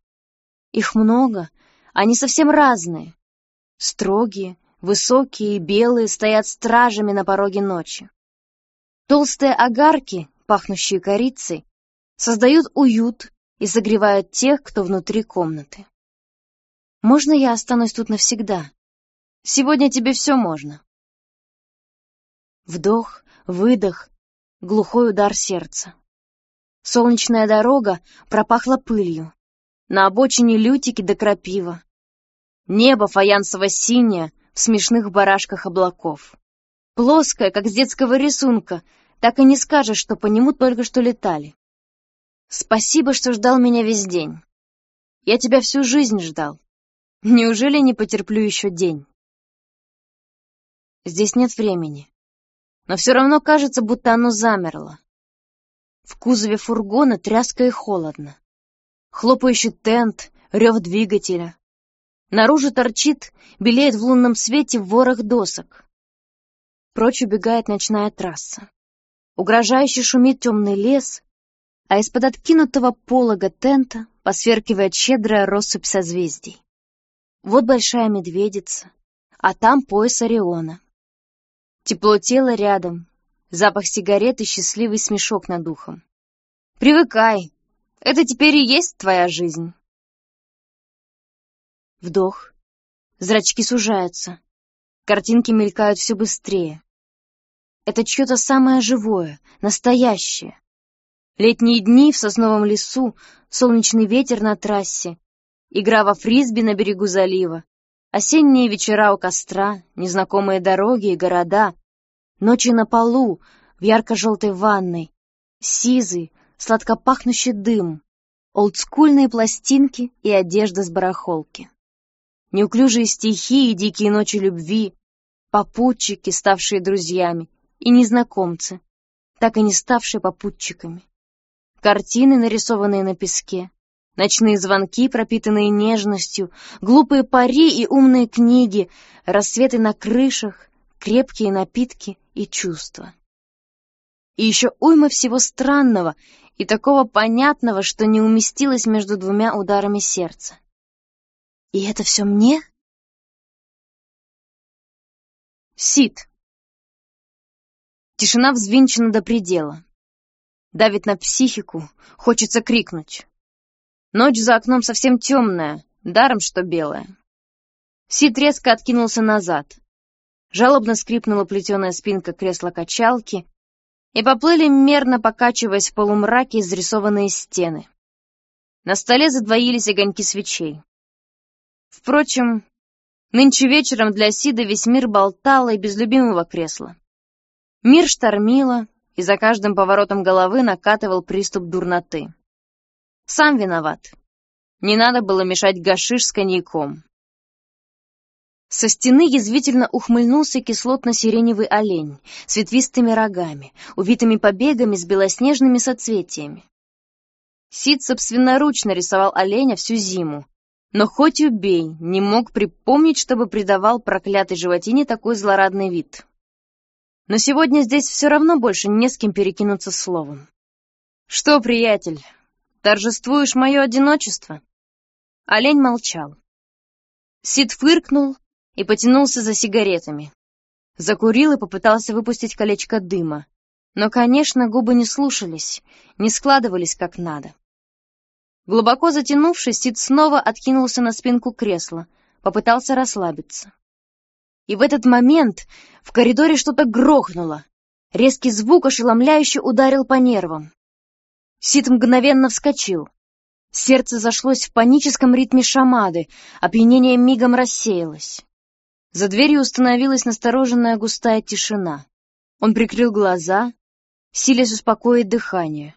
Их много, они совсем разные. Строгие, высокие и белые стоят стражами на пороге ночи. Толстые огарки, пахнущие корицей, создают уют и согревают тех, кто внутри комнаты. Можно я останусь тут навсегда? Сегодня тебе все можно. Вдох, выдох, глухой удар сердца. Солнечная дорога пропахла пылью. На обочине лютики до крапива. Небо фаянсово-синее в смешных барашках облаков. Плоское, как с детского рисунка, так и не скажешь, что по нему только что летали. Спасибо, что ждал меня весь день. Я тебя всю жизнь ждал. Неужели не потерплю еще день? Здесь нет времени. Но все равно кажется, будто оно замерло. В кузове фургона тряска и холодно. Хлопающий тент, рев двигателя. Наружу торчит, белеет в лунном свете ворох досок. Прочь убегает ночная трасса. Угрожающе шумит темный лес, а из-под откинутого полога тента посверкивает щедрая россыпь созвездий. Вот большая медведица, а там пояс Ориона. Тепло тела рядом, запах сигарет и счастливый смешок над ухом. Привыкай, это теперь и есть твоя жизнь. Вдох. Зрачки сужаются. Картинки мелькают все быстрее. Это что-то самое живое, настоящее. Летние дни в сосновом лесу, солнечный ветер на трассе, игра во фрисби на берегу залива, осенние вечера у костра, незнакомые дороги и города, ночи на полу, в ярко-желтой ванной, сизый, сладко пахнущий дым, олдскульные пластинки и одежда с барахолки неуклюжие стихи и дикие ночи любви, попутчики, ставшие друзьями, и незнакомцы, так и не ставшие попутчиками. Картины, нарисованные на песке, ночные звонки, пропитанные нежностью, глупые пари и умные книги, рассветы на крышах, крепкие напитки и чувства. И еще уйма всего странного и такого понятного, что не уместилось между двумя ударами сердца. И это все мне? Сид. Тишина взвинчена до предела. Давит на психику, хочется крикнуть. Ночь за окном совсем темная, даром что белая. Сид резко откинулся назад. Жалобно скрипнула плетеная спинка кресла-качалки, и поплыли, мерно покачиваясь в полумраке, изрисованные стены. На столе задвоились огоньки свечей. Впрочем, нынче вечером для Сида весь мир болтал и без любимого кресла. Мир штормило, и за каждым поворотом головы накатывал приступ дурноты. Сам виноват. Не надо было мешать гашиш с коньяком. Со стены язвительно ухмыльнулся кислотно-сиреневый олень с ветвистыми рогами, увитыми побегами с белоснежными соцветиями. Сид собственноручно рисовал оленя всю зиму, но хоть убей, не мог припомнить, чтобы придавал проклятой животине такой злорадный вид. Но сегодня здесь все равно больше не с кем перекинуться словом. «Что, приятель, торжествуешь мое одиночество?» Олень молчал. Сид фыркнул и потянулся за сигаретами. Закурил и попытался выпустить колечко дыма. Но, конечно, губы не слушались, не складывались как надо. Глубоко затянувшись, Сид снова откинулся на спинку кресла, попытался расслабиться. И в этот момент в коридоре что-то грохнуло. Резкий звук ошеломляюще ударил по нервам. Сид мгновенно вскочил. Сердце зашлось в паническом ритме шамады, опьянение мигом рассеялось. За дверью установилась настороженная густая тишина. Он прикрыл глаза, силясь успокоить дыхание.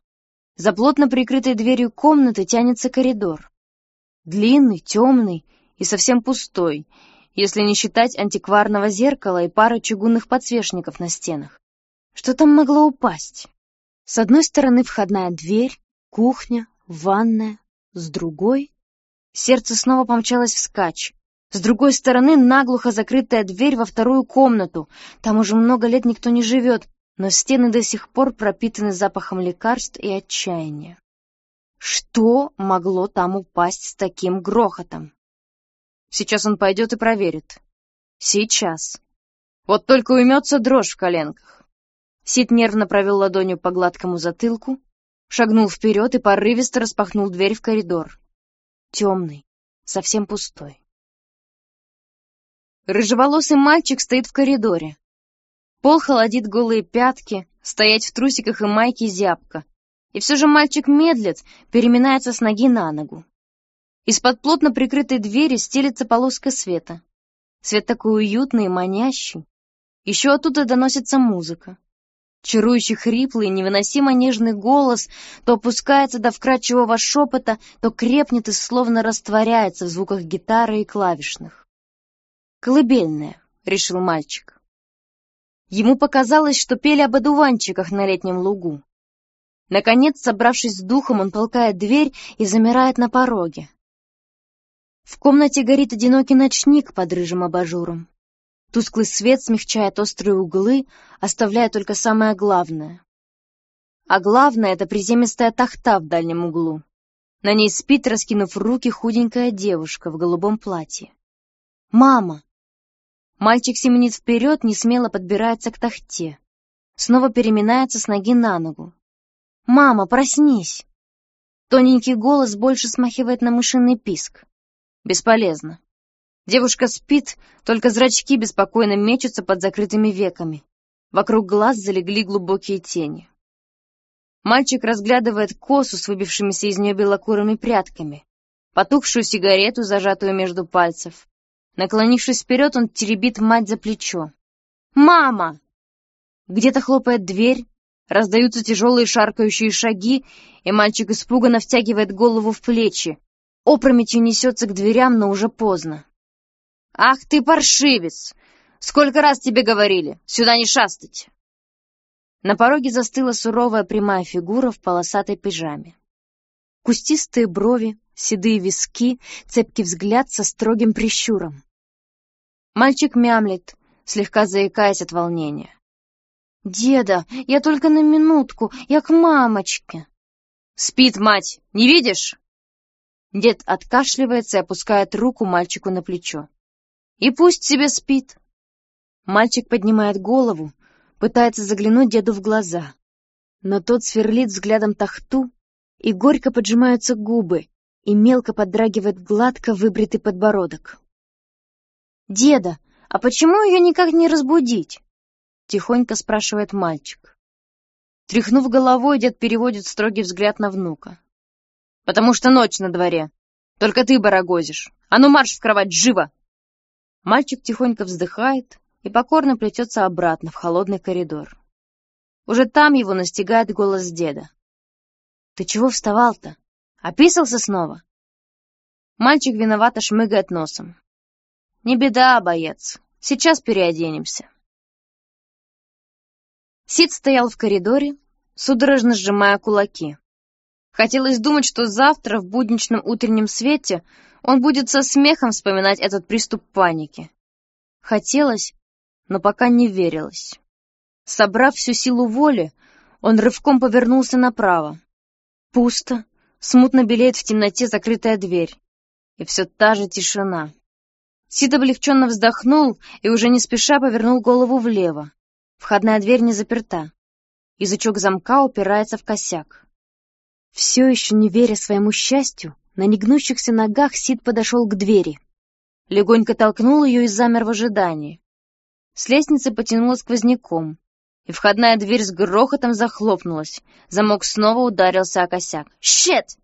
За плотно прикрытой дверью комнаты тянется коридор. Длинный, темный и совсем пустой, если не считать антикварного зеркала и пары чугунных подсвечников на стенах. Что там могло упасть? С одной стороны входная дверь, кухня, ванная, с другой... Сердце снова помчалось вскачь. С другой стороны наглухо закрытая дверь во вторую комнату. Там уже много лет никто не живет, но стены до сих пор пропитаны запахом лекарств и отчаяния. Что могло там упасть с таким грохотом? Сейчас он пойдет и проверит. Сейчас. Вот только уймется дрожь в коленках. Сид нервно провел ладонью по гладкому затылку, шагнул вперед и порывисто распахнул дверь в коридор. Темный, совсем пустой. Рыжеволосый мальчик стоит в коридоре. Пол холодит голые пятки, стоять в трусиках и майке зябко. И все же мальчик медлит, переминается с ноги на ногу. Из-под плотно прикрытой двери стелится полоска света. Свет такой уютный и манящий. Еще оттуда доносится музыка. Чарующий хриплый, невыносимо нежный голос то опускается до вкрадчивого шепота, то крепнет и словно растворяется в звуках гитары и клавишных. «Колыбельная», — решил мальчик. Ему показалось, что пели об одуванчиках на летнем лугу. Наконец, собравшись с духом, он толкает дверь и замирает на пороге. В комнате горит одинокий ночник под рыжим абажуром. Тусклый свет смягчает острые углы, оставляя только самое главное. А главное — это приземистая тахта в дальнем углу. На ней спит, раскинув руки, худенькая девушка в голубом платье. «Мама!» Мальчик семенит вперед, не смело подбирается к тахте. Снова переминается с ноги на ногу. «Мама, проснись!» Тоненький голос больше смахивает на мышиный писк. Бесполезно. Девушка спит, только зрачки беспокойно мечутся под закрытыми веками. Вокруг глаз залегли глубокие тени. Мальчик разглядывает косу с выбившимися из нее белокурыми прядками, потухшую сигарету, зажатую между пальцев. Наклонившись вперед, он теребит мать за плечо. «Мама!» Где-то хлопает дверь, раздаются тяжелые шаркающие шаги, и мальчик испуганно втягивает голову в плечи. Опрометью несется к дверям, но уже поздно. «Ах ты паршивец! Сколько раз тебе говорили, сюда не шастать!» На пороге застыла суровая прямая фигура в полосатой пижаме. Кустистые брови, седые виски, цепкий взгляд со строгим прищуром. Мальчик мямлет, слегка заикаясь от волнения. «Деда, я только на минутку, я к мамочке». «Спит мать, не видишь?» Дед откашливается и опускает руку мальчику на плечо. «И пусть себе спит». Мальчик поднимает голову, пытается заглянуть деду в глаза. Но тот сверлит взглядом тахту, и горько поджимаются губы, и мелко подрагивает гладко выбритый подбородок. «Деда, а почему ее никак не разбудить?» — тихонько спрашивает мальчик. Тряхнув головой, дед переводит строгий взгляд на внука. «Потому что ночь на дворе. Только ты барагозишь. А ну марш в кровать, живо!» Мальчик тихонько вздыхает и покорно плетется обратно в холодный коридор. Уже там его настигает голос деда. «Ты чего вставал-то? Описался снова?» Мальчик виновато шмыгает носом. «Не беда, боец. Сейчас переоденемся». Сид стоял в коридоре, судорожно сжимая кулаки. Хотелось думать, что завтра в будничном утреннем свете он будет со смехом вспоминать этот приступ паники. Хотелось, но пока не верилось. Собрав всю силу воли, он рывком повернулся направо. Пусто, смутно белеет в темноте закрытая дверь. И все та же тишина. Сид облегченно вздохнул и уже не спеша повернул голову влево. Входная дверь не заперта. Язычок замка упирается в косяк. Все еще не веря своему счастью, на негнущихся ногах Сид подошел к двери. Легонько толкнул ее и замер в ожидании. С лестницы потянуло сквозняком, и входная дверь с грохотом захлопнулась. Замок снова ударился о косяк. «Щет!»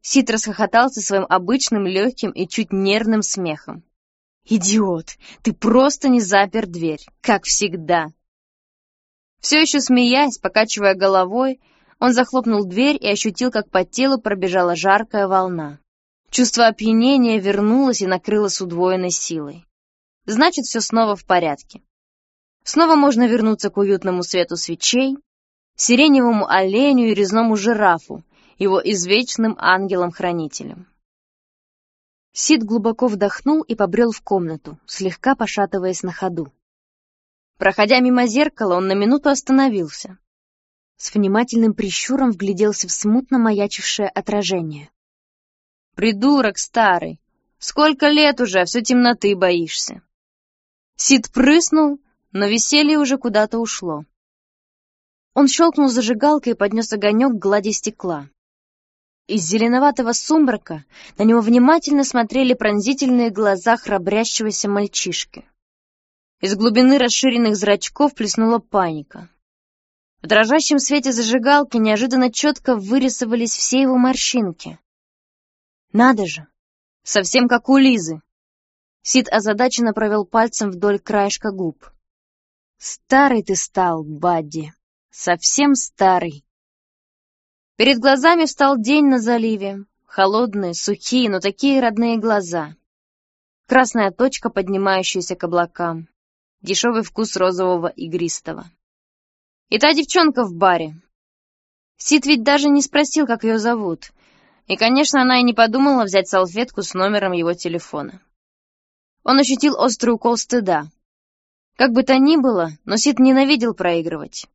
Сид расхохотался своим обычным легким и чуть нервным смехом. «Идиот! Ты просто не запер дверь, как всегда!» Все еще смеясь, покачивая головой, он захлопнул дверь и ощутил, как по телу пробежала жаркая волна. Чувство опьянения вернулось и накрыло с удвоенной силой. Значит, все снова в порядке. Снова можно вернуться к уютному свету свечей, сиреневому оленю и резному жирафу, его извечным ангелом-хранителем. Сид глубоко вдохнул и побрел в комнату, слегка пошатываясь на ходу. Проходя мимо зеркала, он на минуту остановился. С внимательным прищуром вгляделся в смутно маячившее отражение. «Придурок старый! Сколько лет уже, а все темноты боишься!» Сид прыснул, но веселье уже куда-то ушло. Он щелкнул зажигалкой и поднес огонек к глади стекла. Из зеленоватого сумрака на него внимательно смотрели пронзительные глаза храбрящегося мальчишки. Из глубины расширенных зрачков плеснула паника. В дрожащем свете зажигалки неожиданно четко вырисовались все его морщинки. Надо же! Совсем как у Лизы. Сид озадаченно провел пальцем вдоль краешка губ. Старый ты стал, Бадди. Совсем старый. Перед глазами встал день на заливе. Холодные, сухие, но такие родные глаза. Красная точка, поднимающаяся к облакам. Дешевый вкус розового игристого. И та девчонка в баре. Сид ведь даже не спросил, как ее зовут. И, конечно, она и не подумала взять салфетку с номером его телефона. Он ощутил острый укол стыда. Как бы то ни было, но Сид ненавидел проигрывать.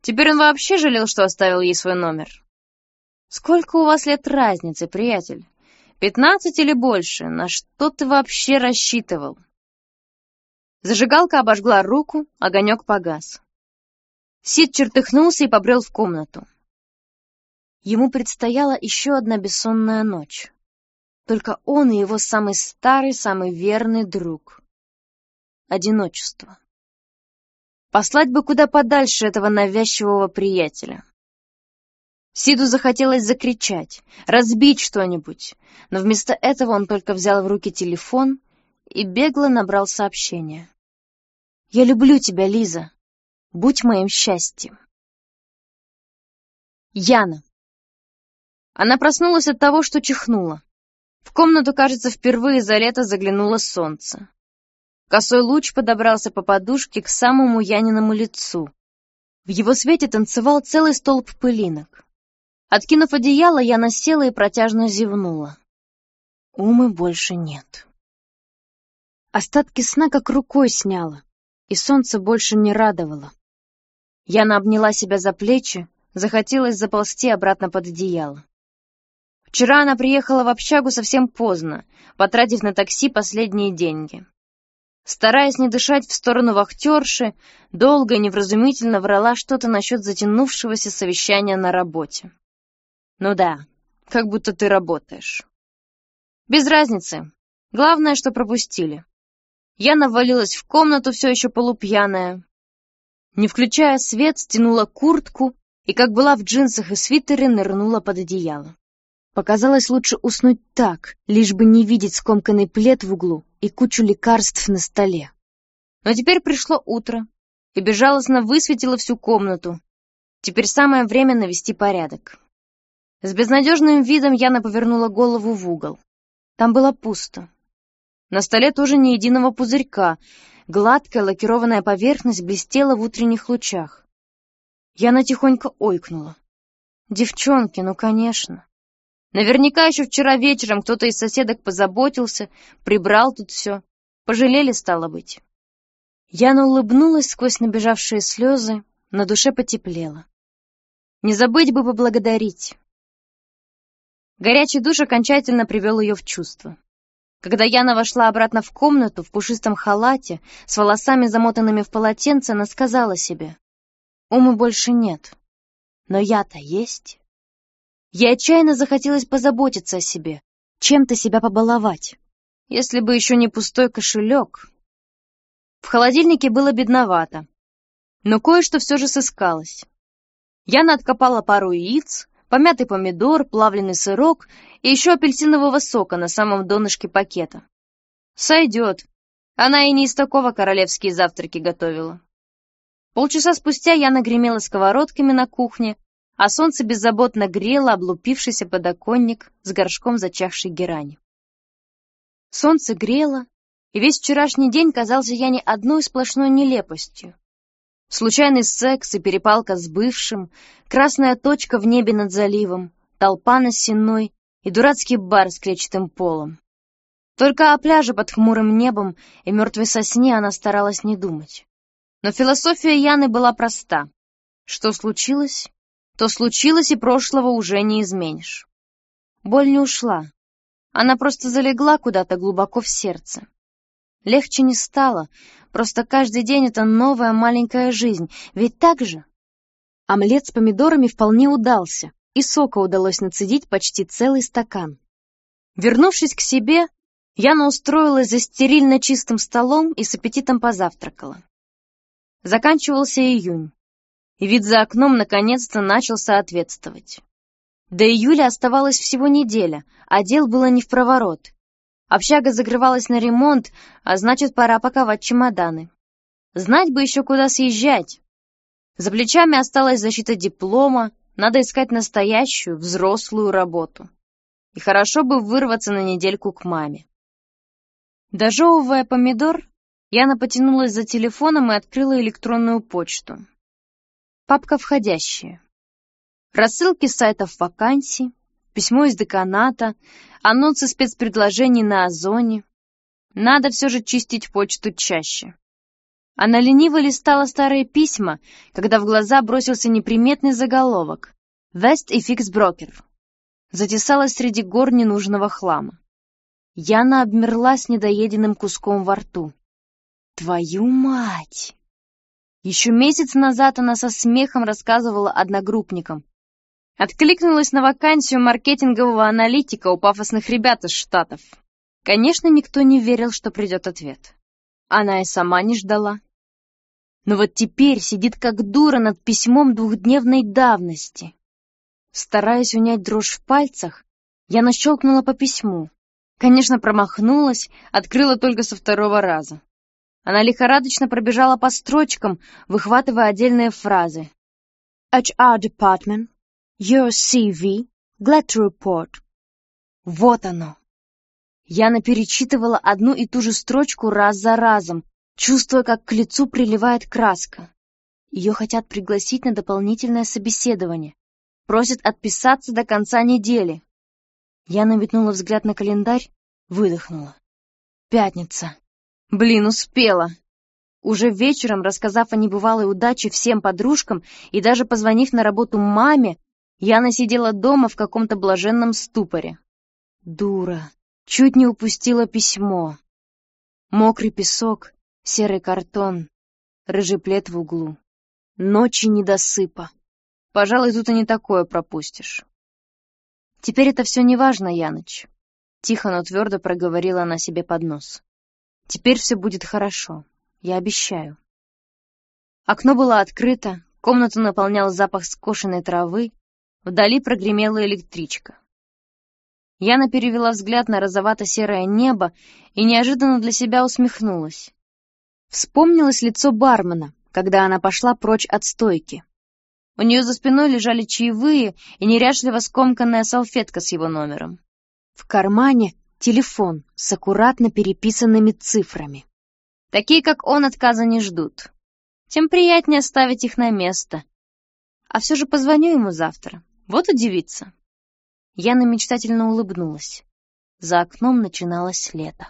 Теперь он вообще жалел, что оставил ей свой номер. Сколько у вас лет разницы, приятель? Пятнадцать или больше? На что ты вообще рассчитывал? Зажигалка обожгла руку, огонек погас. Сид чертыхнулся и побрел в комнату. Ему предстояла еще одна бессонная ночь. Только он и его самый старый, самый верный друг. Одиночество. Послать бы куда подальше этого навязчивого приятеля. Сиду захотелось закричать, разбить что-нибудь, но вместо этого он только взял в руки телефон и бегло набрал сообщение. «Я люблю тебя, Лиза. Будь моим счастьем». Яна. Она проснулась от того, что чихнула. В комнату, кажется, впервые за лето заглянуло солнце. Косой луч подобрался по подушке к самому Яниному лицу. В его свете танцевал целый столб пылинок. Откинув одеяло, я насела и протяжно зевнула. Умы больше нет. Остатки сна как рукой сняла, и солнце больше не радовало. Яна обняла себя за плечи, захотелось заползти обратно под одеяло. Вчера она приехала в общагу совсем поздно, потратив на такси последние деньги. Стараясь не дышать в сторону вахтерши, долго и невразумительно врала что-то насчет затянувшегося совещания на работе. Ну да, как будто ты работаешь. Без разницы. Главное, что пропустили. Я навалилась в комнату, все еще полупьяная. Не включая свет, стянула куртку и, как была в джинсах и свитере, нырнула под одеяло. Показалось лучше уснуть так, лишь бы не видеть скомканный плед в углу и кучу лекарств на столе. Но теперь пришло утро, и безжалостно высветило всю комнату. Теперь самое время навести порядок. С безнадежным видом Яна повернула голову в угол. Там было пусто. На столе тоже ни единого пузырька. Гладкая лакированная поверхность блестела в утренних лучах. Яна тихонько ойкнула. «Девчонки, ну, конечно!» Наверняка еще вчера вечером кто-то из соседок позаботился, прибрал тут все. Пожалели, стало быть. Яна улыбнулась сквозь набежавшие слезы, на душе потеплело. Не забыть бы поблагодарить. Горячий душ окончательно привел ее в чувство. Когда Яна вошла обратно в комнату в пушистом халате, с волосами замотанными в полотенце, она сказала себе, «Ума больше нет, но я-то есть». Ей отчаянно захотелось позаботиться о себе, чем-то себя побаловать. Если бы еще не пустой кошелек. В холодильнике было бедновато, но кое-что все же сыскалось. Яна откопала пару яиц, помятый помидор, плавленый сырок и еще апельсинового сока на самом донышке пакета. Сойдет. Она и не из такого королевские завтраки готовила. Полчаса спустя я нагремела сковородками на кухне, а солнце беззаботно грело облупившийся подоконник с горшком зачахшей герани. Солнце грело, и весь вчерашний день казался я не одной сплошной нелепостью. Случайный секс и перепалка с бывшим, красная точка в небе над заливом, толпа на сенной и дурацкий бар с клетчатым полом. Только о пляже под хмурым небом и мертвой сосне она старалась не думать. Но философия Яны была проста. Что случилось, то случилось и прошлого уже не изменишь. Боль не ушла. Она просто залегла куда-то глубоко в сердце. Легче не стало, просто каждый день это новая маленькая жизнь, ведь так же? Омлет с помидорами вполне удался, и сока удалось нацедить почти целый стакан. Вернувшись к себе, Яна устроилась за стерильно чистым столом и с аппетитом позавтракала. Заканчивался июнь и вид за окном наконец-то начал соответствовать. До июля оставалось всего неделя, а дел было не в проворот. Общага закрывалась на ремонт, а значит, пора паковать чемоданы. Знать бы еще, куда съезжать. За плечами осталась защита диплома, надо искать настоящую, взрослую работу. И хорошо бы вырваться на недельку к маме. Дожевывая помидор, Яна потянулась за телефоном и открыла электронную почту. Папка «Входящие». Рассылки сайтов вакансий, письмо из деканата, анонсы спецпредложений на Озоне. Надо все же чистить почту чаще. Она лениво листала старые письма, когда в глаза бросился неприметный заголовок «Вест и Фикс Брокер». Затесалась среди гор ненужного хлама. Яна обмерла с недоеденным куском во рту. Твою мать! Еще месяц назад она со смехом рассказывала одногруппникам. Откликнулась на вакансию маркетингового аналитика у пафосных ребят из Штатов. Конечно, никто не верил, что придет ответ. Она и сама не ждала. Но вот теперь сидит как дура над письмом двухдневной давности. Стараясь унять дрожь в пальцах, я нащелкнула по письму. Конечно, промахнулась, открыла только со второго раза. Она лихорадочно пробежала по строчкам, выхватывая отдельные фразы. HR Department, Your CV, Glad report. Вот оно. Яна перечитывала одну и ту же строчку раз за разом, чувствуя, как к лицу приливает краска. Ее хотят пригласить на дополнительное собеседование. Просят отписаться до конца недели. Яна метнула взгляд на календарь, выдохнула. Пятница. Блин, успела. Уже вечером, рассказав о небывалой удаче всем подружкам и даже позвонив на работу маме, Яна сидела дома в каком-то блаженном ступоре. Дура. Чуть не упустила письмо. Мокрый песок, серый картон, рыжий плед в углу. Ночи недосыпа. Пожалуй, тут и не такое пропустишь. Теперь это все не важно, Яныч. Тихо, но твердо проговорила она себе под нос. Теперь все будет хорошо, я обещаю. Окно было открыто, комнату наполнял запах скошенной травы, вдали прогремела электричка. Яна перевела взгляд на розовато-серое небо и неожиданно для себя усмехнулась. Вспомнилось лицо бармена, когда она пошла прочь от стойки. У нее за спиной лежали чаевые и неряшливо скомканная салфетка с его номером. В кармане телефон с аккуратно переписанными цифрами. Такие, как он, отказа не ждут. Тем приятнее ставить их на место. А все же позвоню ему завтра. Вот удивится. Яна мечтательно улыбнулась. За окном начиналось лето.